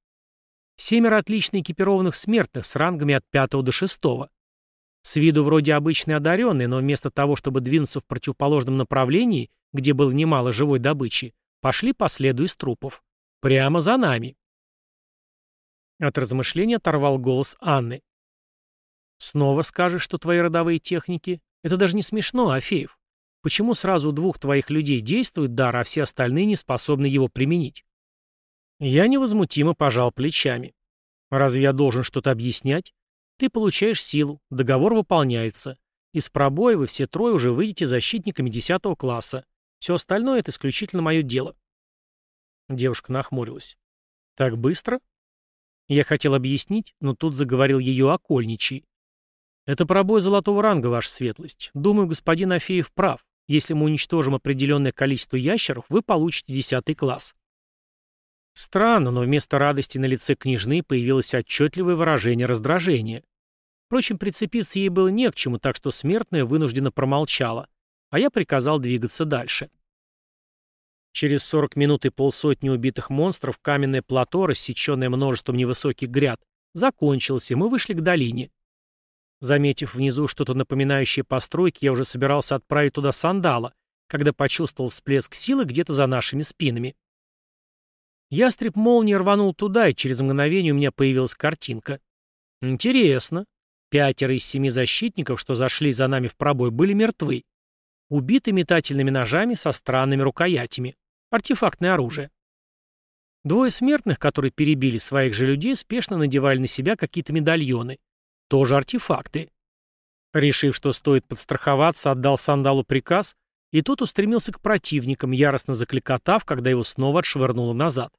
Семеро отлично экипированных смертных с рангами от пятого до шестого. С виду вроде обычные одаренные, но вместо того, чтобы двинуться в противоположном направлении, где было немало живой добычи, пошли по следу из трупов. Прямо за нами. От размышления оторвал голос Анны. «Снова скажешь, что твои родовые техники? Это даже не смешно, Афеев. Почему сразу двух твоих людей действует дар, а все остальные не способны его применить?» Я невозмутимо пожал плечами. «Разве я должен что-то объяснять? Ты получаешь силу, договор выполняется. Из пробоя вы все трое уже выйдете защитниками 10 класса. Все остальное — это исключительно мое дело. Девушка нахмурилась. Так быстро? Я хотел объяснить, но тут заговорил ее окольничий. Это пробой золотого ранга, ваша светлость. Думаю, господин Афеев прав. Если мы уничтожим определенное количество ящеров, вы получите 10 класс. Странно, но вместо радости на лице княжны появилось отчетливое выражение раздражения. Впрочем, прицепиться ей было не к чему, так что смертная вынужденно промолчала, а я приказал двигаться дальше. Через 40 минут и полсотни убитых монстров каменное плато, рассеченное множеством невысоких гряд, закончилось, и мы вышли к долине. Заметив внизу что-то напоминающее постройки, я уже собирался отправить туда сандала, когда почувствовал всплеск силы где-то за нашими спинами. Ястреб молнии рванул туда, и через мгновение у меня появилась картинка. Интересно. Пятеро из семи защитников, что зашли за нами в пробой, были мертвы. Убиты метательными ножами со странными рукоятями. Артефактное оружие. Двое смертных, которые перебили своих же людей, спешно надевали на себя какие-то медальоны. Тоже артефакты. Решив, что стоит подстраховаться, отдал Сандалу приказ, и тот устремился к противникам, яростно закликотав, когда его снова отшвырнуло назад.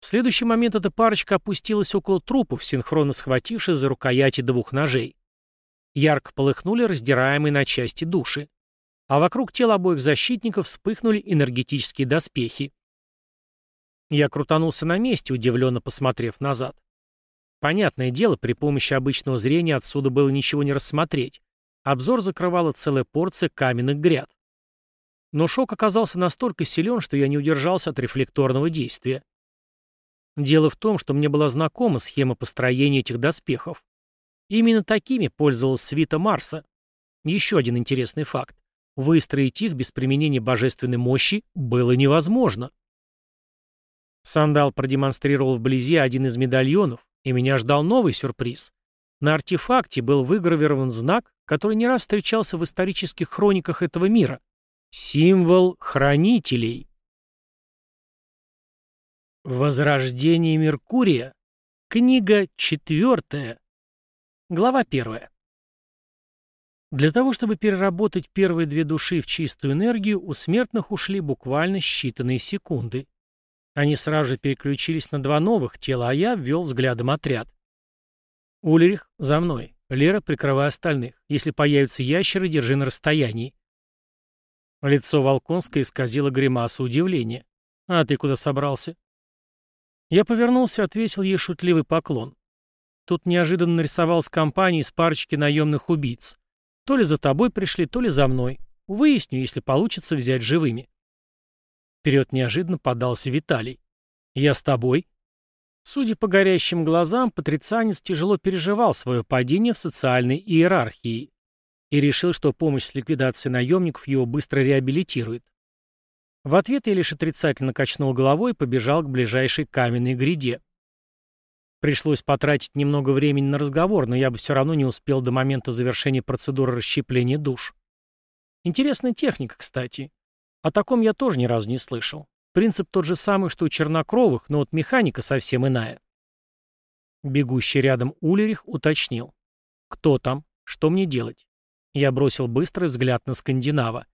В следующий момент эта парочка опустилась около трупов, синхронно схватившись за рукояти двух ножей. Ярко полыхнули раздираемые на части души. А вокруг тел обоих защитников вспыхнули энергетические доспехи. Я крутанулся на месте, удивленно посмотрев назад. Понятное дело, при помощи обычного зрения отсюда было ничего не рассмотреть. Обзор закрывала целая порция каменных гряд. Но шок оказался настолько силен, что я не удержался от рефлекторного действия. Дело в том, что мне была знакома схема построения этих доспехов. Именно такими пользовалась свита Марса. Еще один интересный факт. Выстроить их без применения божественной мощи было невозможно. Сандал продемонстрировал вблизи один из медальонов, и меня ждал новый сюрприз. На артефакте был выгравирован знак, который не раз встречался в исторических хрониках этого мира. Символ хранителей. Возрождение Меркурия. Книга четвертая. Глава первая. Для того, чтобы переработать первые две души в чистую энергию, у смертных ушли буквально считанные секунды. Они сразу же переключились на два новых тела, а я ввел взглядом отряд. Ульрих, за мной. Лера, прикрывай остальных. Если появятся ящеры, держи на расстоянии. Лицо Волконское исказило гримасу удивления. «А ты куда собрался?» Я повернулся отвесил ей шутливый поклон. Тут неожиданно нарисовалась компания из парочки наемных убийц. То ли за тобой пришли, то ли за мной. Выясню, если получится взять живыми. Вперед неожиданно подался Виталий. «Я с тобой?» Судя по горящим глазам, патрицианец тяжело переживал свое падение в социальной иерархии и решил, что помощь с ликвидацией наемников его быстро реабилитирует. В ответ я лишь отрицательно качнул головой и побежал к ближайшей каменной гряде. Пришлось потратить немного времени на разговор, но я бы все равно не успел до момента завершения процедуры расщепления душ. Интересная техника, кстати. О таком я тоже ни разу не слышал. Принцип тот же самый, что у чернокровых, но вот механика совсем иная. Бегущий рядом Улерих уточнил. «Кто там? Что мне делать?» Я бросил быстрый взгляд на скандинава.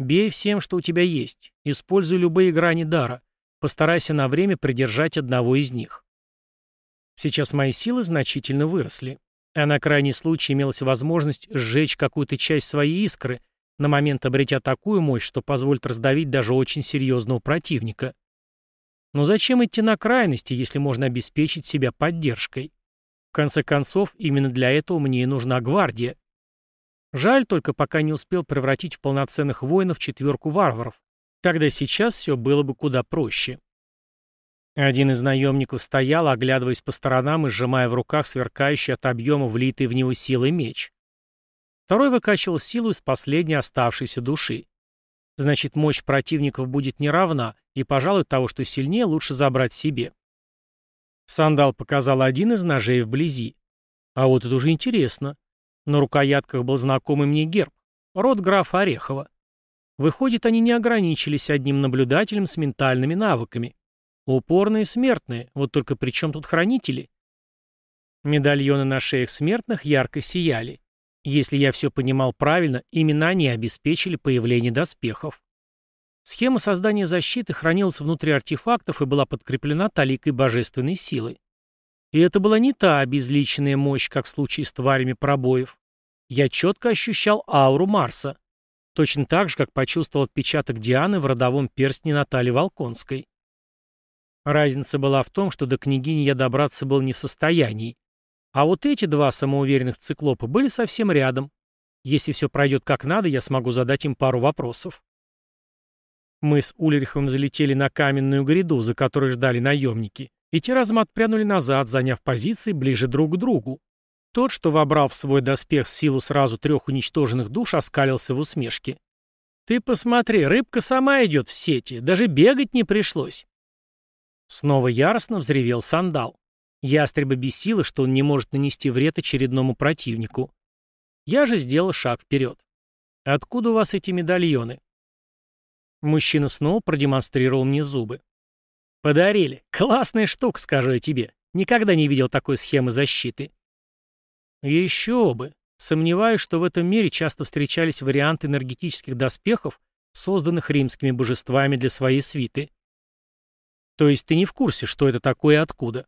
«Бей всем, что у тебя есть. Используй любые грани дара. Постарайся на время придержать одного из них». Сейчас мои силы значительно выросли. А на крайний случай имелась возможность сжечь какую-то часть своей искры, на момент обретя такую мощь, что позволит раздавить даже очень серьезного противника. Но зачем идти на крайности, если можно обеспечить себя поддержкой? В конце концов, именно для этого мне и нужна гвардия. Жаль только, пока не успел превратить в полноценных воинов четверку варваров. Тогда сейчас все было бы куда проще. Один из наемников стоял, оглядываясь по сторонам и сжимая в руках сверкающий от объема влитый в него силой меч. Второй выкачивал силу из последней оставшейся души. Значит, мощь противников будет неравна, и, пожалуй, того, что сильнее, лучше забрать себе. Сандал показал один из ножей вблизи. А вот это уже интересно. На рукоятках был знакомый мне герб. Род графа Орехова. Выходит, они не ограничились одним наблюдателем с ментальными навыками. Упорные смертные, вот только при чем тут хранители? Медальоны на шеях смертных ярко сияли. Если я все понимал правильно, именно они обеспечили появление доспехов. Схема создания защиты хранилась внутри артефактов и была подкреплена таликой божественной силы. И это была не та обезличенная мощь, как в случае с тварями пробоев. Я четко ощущал ауру Марса. Точно так же, как почувствовал отпечаток Дианы в родовом перстне Натальи Волконской. Разница была в том, что до княгини я добраться был не в состоянии, а вот эти два самоуверенных циклопа были совсем рядом. Если все пройдет как надо, я смогу задать им пару вопросов. Мы с Ульрихом залетели на каменную гряду, за которой ждали наемники, и те разом отпрянули назад, заняв позиции ближе друг к другу. Тот, что вобрал в свой доспех силу сразу трех уничтоженных душ, оскалился в усмешке. «Ты посмотри, рыбка сама идет в сети, даже бегать не пришлось». Снова яростно взревел сандал. Ястреба бесило, что он не может нанести вред очередному противнику. Я же сделал шаг вперед. «Откуда у вас эти медальоны?» Мужчина снова продемонстрировал мне зубы. «Подарили. Классная штука, скажу я тебе. Никогда не видел такой схемы защиты». «Еще бы. Сомневаюсь, что в этом мире часто встречались варианты энергетических доспехов, созданных римскими божествами для своей свиты». «То есть ты не в курсе, что это такое и откуда?»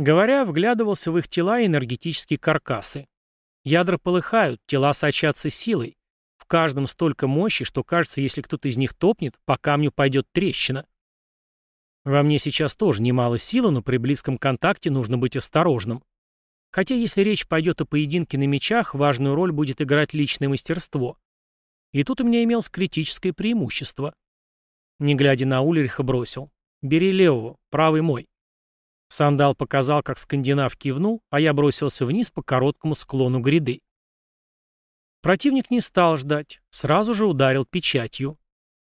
Говоря, вглядывался в их тела и энергетические каркасы. Ядра полыхают, тела сочатся силой. В каждом столько мощи, что кажется, если кто-то из них топнет, по камню пойдет трещина. Во мне сейчас тоже немало силы, но при близком контакте нужно быть осторожным. Хотя если речь пойдет о поединке на мечах, важную роль будет играть личное мастерство. И тут у меня имелось критическое преимущество. Не глядя на Ульриха, бросил. «Бери левого, правый мой». Сандал показал, как скандинав кивнул, а я бросился вниз по короткому склону гряды. Противник не стал ждать, сразу же ударил печатью.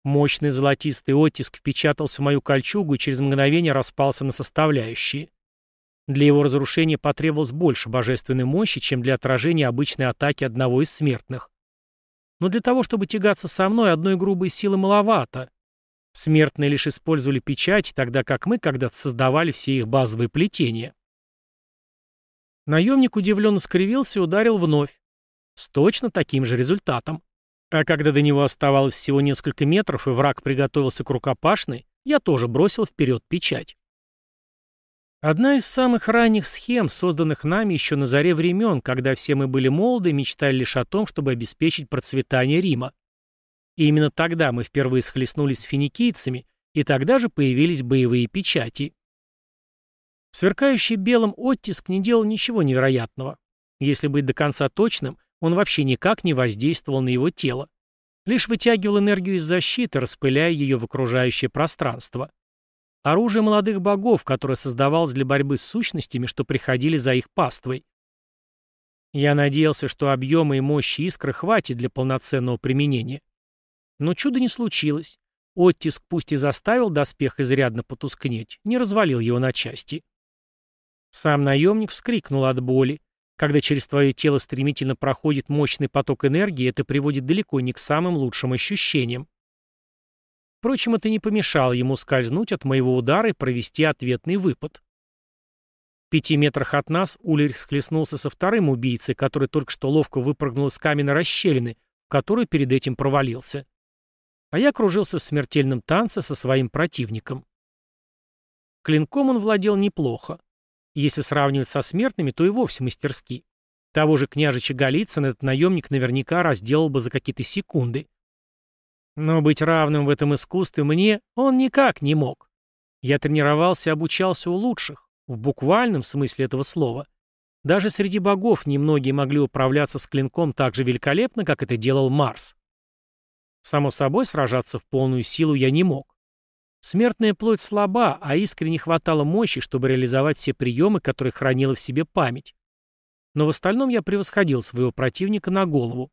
Мощный золотистый оттиск впечатался в мою кольчугу и через мгновение распался на составляющие. Для его разрушения потребовалось больше божественной мощи, чем для отражения обычной атаки одного из смертных. Но для того, чтобы тягаться со мной, одной грубой силы маловато. Смертные лишь использовали печать, тогда как мы когда-то создавали все их базовые плетения. Наемник удивленно скривился и ударил вновь. С точно таким же результатом. А когда до него оставалось всего несколько метров, и враг приготовился к рукопашной, я тоже бросил вперед печать. Одна из самых ранних схем, созданных нами еще на заре времен, когда все мы были молоды и мечтали лишь о том, чтобы обеспечить процветание Рима. И именно тогда мы впервые схлестнулись с финикийцами, и тогда же появились боевые печати. Сверкающий белым оттиск не делал ничего невероятного. Если быть до конца точным, он вообще никак не воздействовал на его тело. Лишь вытягивал энергию из защиты, распыляя ее в окружающее пространство. Оружие молодых богов, которое создавалось для борьбы с сущностями, что приходили за их паствой. Я надеялся, что объема и мощи искры хватит для полноценного применения. Но чуда не случилось. Оттиск пусть и заставил доспех изрядно потускнеть, не развалил его на части. Сам наемник вскрикнул от боли. Когда через твое тело стремительно проходит мощный поток энергии, это приводит далеко не к самым лучшим ощущениям. Впрочем, это не помешало ему скользнуть от моего удара и провести ответный выпад. В пяти метрах от нас Ульрих схлестнулся со вторым убийцей, который только что ловко выпрыгнул из каменной расщелины, в которую перед этим провалился. А я кружился в смертельном танце со своим противником. Клинком он владел неплохо. Если сравнивать со смертными, то и вовсе мастерски. Того же княжича Голицына этот наемник наверняка разделал бы за какие-то секунды. Но быть равным в этом искусстве мне он никак не мог. Я тренировался и обучался у лучших, в буквальном смысле этого слова. Даже среди богов немногие могли управляться с клинком так же великолепно, как это делал Марс. Само собой, сражаться в полную силу я не мог. Смертная плоть слаба, а искренне хватало мощи, чтобы реализовать все приемы, которые хранила в себе память. Но в остальном я превосходил своего противника на голову.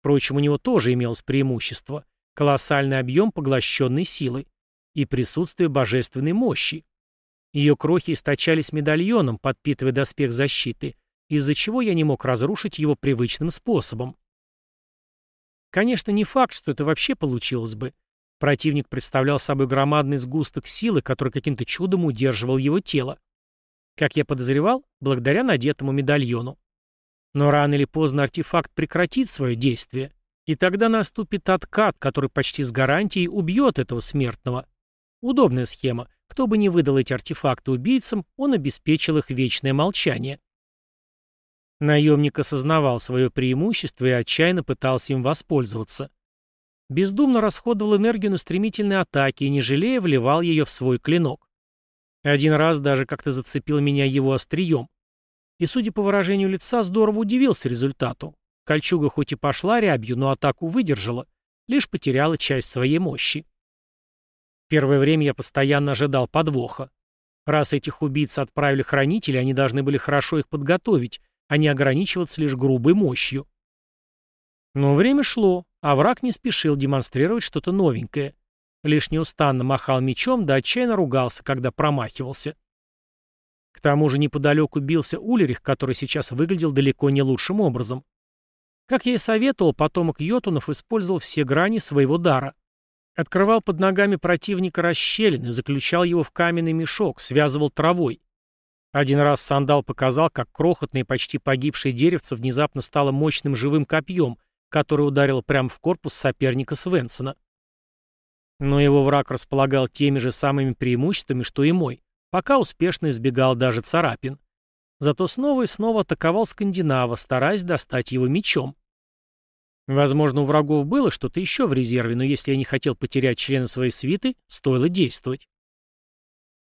Впрочем, у него тоже имелось преимущество – колоссальный объем поглощенной силы и присутствие божественной мощи. Ее крохи источались медальоном, подпитывая доспех защиты, из-за чего я не мог разрушить его привычным способом. Конечно, не факт, что это вообще получилось бы. Противник представлял собой громадный сгусток силы, который каким-то чудом удерживал его тело. Как я подозревал, благодаря надетому медальону. Но рано или поздно артефакт прекратит свое действие, и тогда наступит откат, который почти с гарантией убьет этого смертного. Удобная схема. Кто бы ни выдал эти артефакты убийцам, он обеспечил их вечное молчание. Наемник осознавал свое преимущество и отчаянно пытался им воспользоваться. Бездумно расходовал энергию на стремительные атаки и, не жалея, вливал ее в свой клинок. Один раз даже как-то зацепил меня его острием и, судя по выражению лица, здорово удивился результату. Кольчуга хоть и пошла рябью, но атаку выдержала, лишь потеряла часть своей мощи. Первое время я постоянно ожидал подвоха. Раз этих убийц отправили хранители, они должны были хорошо их подготовить, а не ограничиваться лишь грубой мощью. Но время шло, а враг не спешил демонстрировать что-то новенькое. Лишь неустанно махал мечом, да отчаянно ругался, когда промахивался. К тому же неподалеку бился Улерих, который сейчас выглядел далеко не лучшим образом. Как я и советовал, потомок Йотунов использовал все грани своего дара. Открывал под ногами противника расщелины, заключал его в каменный мешок, связывал травой. Один раз сандал показал, как крохотное почти погибшее деревце внезапно стало мощным живым копьем, которое ударило прямо в корпус соперника Свенсона. Но его враг располагал теми же самыми преимуществами, что и мой пока успешно избегал даже царапин. Зато снова и снова атаковал скандинава, стараясь достать его мечом. Возможно, у врагов было что-то еще в резерве, но если я не хотел потерять члена своей свиты, стоило действовать.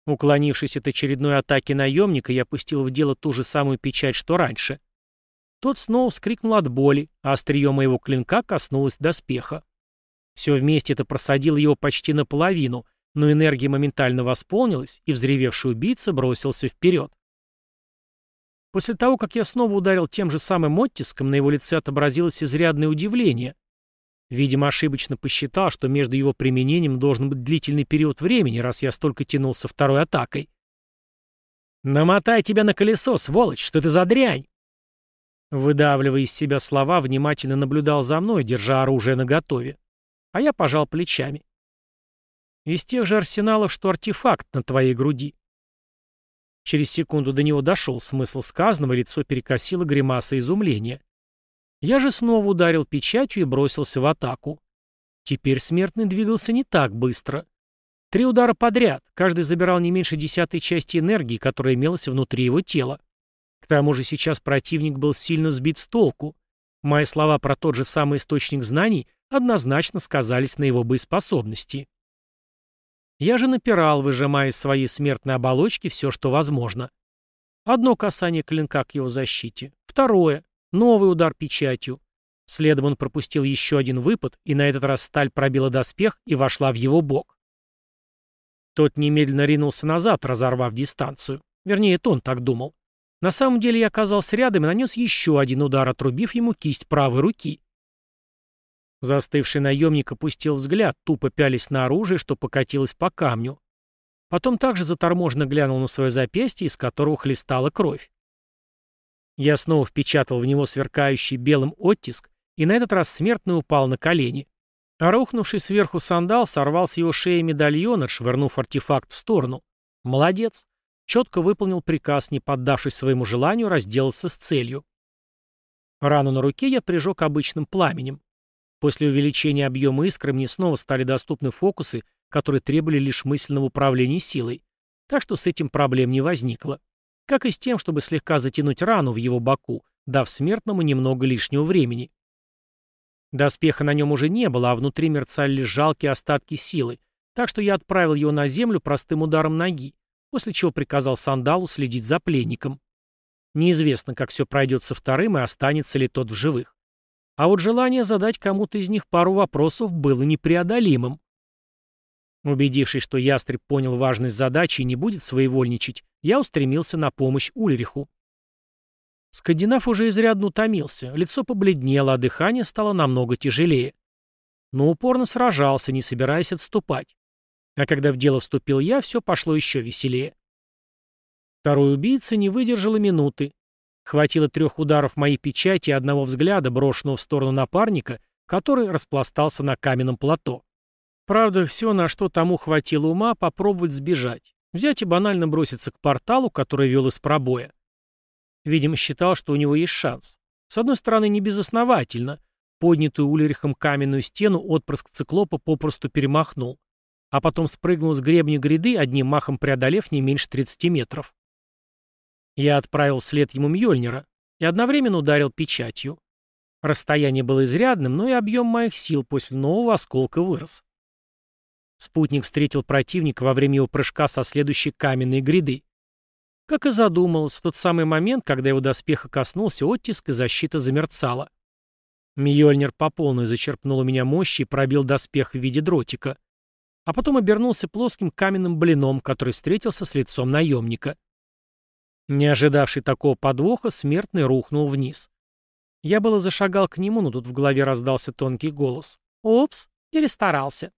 Уклонившись от очередной атаки наемника, я пустил в дело ту же самую печать, что раньше. Тот снова вскрикнул от боли, а острие моего клинка коснулось доспеха. Все вместе это просадило его почти наполовину, но энергия моментально восполнилась, и взревевший убийца бросился вперед. После того, как я снова ударил тем же самым оттиском, на его лице отобразилось изрядное удивление. Видимо, ошибочно посчитал, что между его применением должен быть длительный период времени, раз я столько тянулся второй атакой. «Намотай тебя на колесо, сволочь! Что это за дрянь?» Выдавливая из себя слова, внимательно наблюдал за мной, держа оружие наготове. А я пожал плечами. Из тех же арсеналов, что артефакт на твоей груди. Через секунду до него дошел смысл сказанного, лицо перекосило гримаса изумления. Я же снова ударил печатью и бросился в атаку. Теперь смертный двигался не так быстро. Три удара подряд, каждый забирал не меньше десятой части энергии, которая имелась внутри его тела. К тому же сейчас противник был сильно сбит с толку. Мои слова про тот же самый источник знаний однозначно сказались на его боеспособности. Я же напирал, выжимая из своей смертной оболочки все, что возможно. Одно касание клинка к его защите. Второе. Новый удар печатью. Следом он пропустил еще один выпад, и на этот раз сталь пробила доспех и вошла в его бок. Тот немедленно ринулся назад, разорвав дистанцию. Вернее, это он так думал. На самом деле я оказался рядом и нанес еще один удар, отрубив ему кисть правой руки. Застывший наемник опустил взгляд, тупо пялись на оружие, что покатилось по камню. Потом также заторможенно глянул на свое запястье, из которого хлестала кровь. Я снова впечатал в него сверкающий белым оттиск, и на этот раз смертный упал на колени. А рухнувший сверху сандал сорвал с его шеи медальон, отшвырнув артефакт в сторону. Молодец. Четко выполнил приказ, не поддавшись своему желанию разделаться с целью. Рану на руке я прижег обычным пламенем. После увеличения объема искры мне снова стали доступны фокусы, которые требовали лишь мысленного управления силой. Так что с этим проблем не возникло. Как и с тем, чтобы слегка затянуть рану в его боку, дав смертному немного лишнего времени. Доспеха на нем уже не было, а внутри мерцали жалкие остатки силы, так что я отправил его на землю простым ударом ноги, после чего приказал Сандалу следить за пленником. Неизвестно, как все пройдет со вторым и останется ли тот в живых. А вот желание задать кому-то из них пару вопросов было непреодолимым. Убедившись, что ястреб понял важность задачи и не будет своевольничать, я устремился на помощь Ульриху. Скандинав уже изрядно утомился, лицо побледнело, а дыхание стало намного тяжелее. Но упорно сражался, не собираясь отступать. А когда в дело вступил я, все пошло еще веселее. Второй убийца не выдержал минуты. Хватило трех ударов моей печати и одного взгляда, брошенного в сторону напарника, который распластался на каменном плато. Правда, все, на что тому хватило ума, попробовать сбежать. Взять и банально броситься к порталу, который вел из пробоя. Видимо, считал, что у него есть шанс. С одной стороны, не безосновательно. Поднятую Ульрихом каменную стену отпрыск циклопа попросту перемахнул. А потом спрыгнул с гребня гряды, одним махом преодолев не меньше 30 метров. Я отправил вслед ему Мьёльнира и одновременно ударил печатью. Расстояние было изрядным, но и объем моих сил после нового осколка вырос. Спутник встретил противника во время его прыжка со следующей каменной гряды. Как и задумалось, в тот самый момент, когда его доспеха коснулся оттиск, и защита замерцала. Мьёльнир по полной зачерпнул у меня мощи и пробил доспех в виде дротика. А потом обернулся плоским каменным блином, который встретился с лицом наемника. Не ожидавший такого подвоха, смертный рухнул вниз. Я было зашагал к нему, но тут в голове раздался тонкий голос. «Опс, перестарался».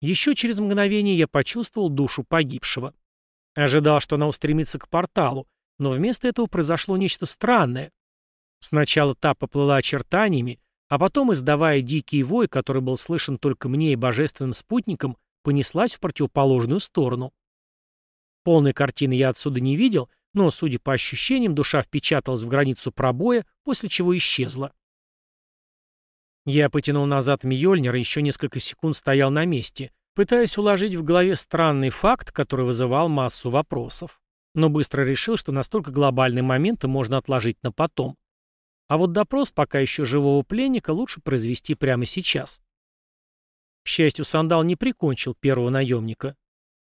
Еще через мгновение я почувствовал душу погибшего. Ожидал, что она устремится к порталу, но вместо этого произошло нечто странное. Сначала та поплыла очертаниями, а потом, издавая дикий вой, который был слышен только мне и божественным спутникам, понеслась в противоположную сторону. Полной картины я отсюда не видел, но, судя по ощущениям, душа впечаталась в границу пробоя, после чего исчезла. Я потянул назад Мьёльнир и еще несколько секунд стоял на месте, пытаясь уложить в голове странный факт, который вызывал массу вопросов. Но быстро решил, что настолько глобальные моменты можно отложить на потом. А вот допрос пока еще живого пленника лучше произвести прямо сейчас. К счастью, Сандал не прикончил первого наемника.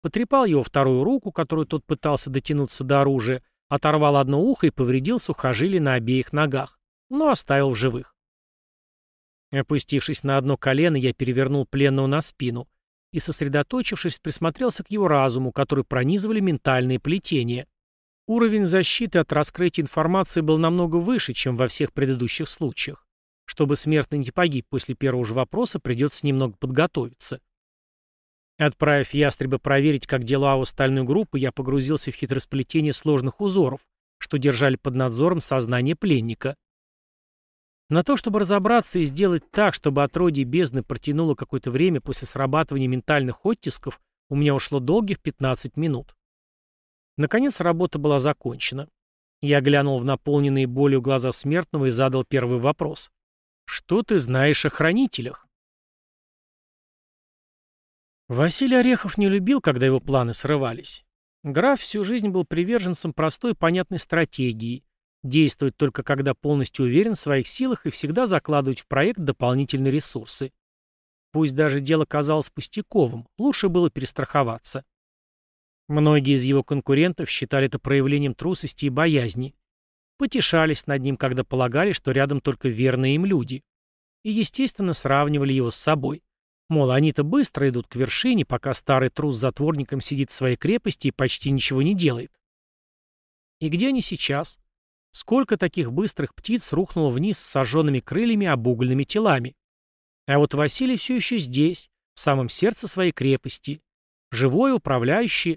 Потрепал его вторую руку, которую тот пытался дотянуться до оружия, оторвал одно ухо и повредил сухожилие на обеих ногах, но оставил в живых. Опустившись на одно колено, я перевернул пленного на спину и, сосредоточившись, присмотрелся к его разуму, который пронизывали ментальные плетения. Уровень защиты от раскрытия информации был намного выше, чем во всех предыдущих случаях. Чтобы смертный не погиб после первого же вопроса, придется немного подготовиться. Отправив ястреба проверить, как дела у остальной группы, я погрузился в хитросплетение сложных узоров, что держали под надзором сознание пленника. На то, чтобы разобраться и сделать так, чтобы отродье бездны протянуло какое-то время после срабатывания ментальных оттисков, у меня ушло долгих 15 минут. Наконец работа была закончена. Я глянул в наполненные болью глаза смертного и задал первый вопрос. «Что ты знаешь о хранителях?» Василий Орехов не любил, когда его планы срывались. Граф всю жизнь был приверженцем простой понятной стратегии Действовать только когда полностью уверен в своих силах и всегда закладывать в проект дополнительные ресурсы. Пусть даже дело казалось пустяковым, лучше было перестраховаться. Многие из его конкурентов считали это проявлением трусости и боязни. Потешались над ним, когда полагали, что рядом только верные им люди. И, естественно, сравнивали его с собой. Мол, они-то быстро идут к вершине, пока старый трус затворником сидит в своей крепости и почти ничего не делает. И где они сейчас? Сколько таких быстрых птиц рухнуло вниз с сожженными крыльями обугленными телами? А вот Василий все еще здесь, в самом сердце своей крепости. Живой, управляющий,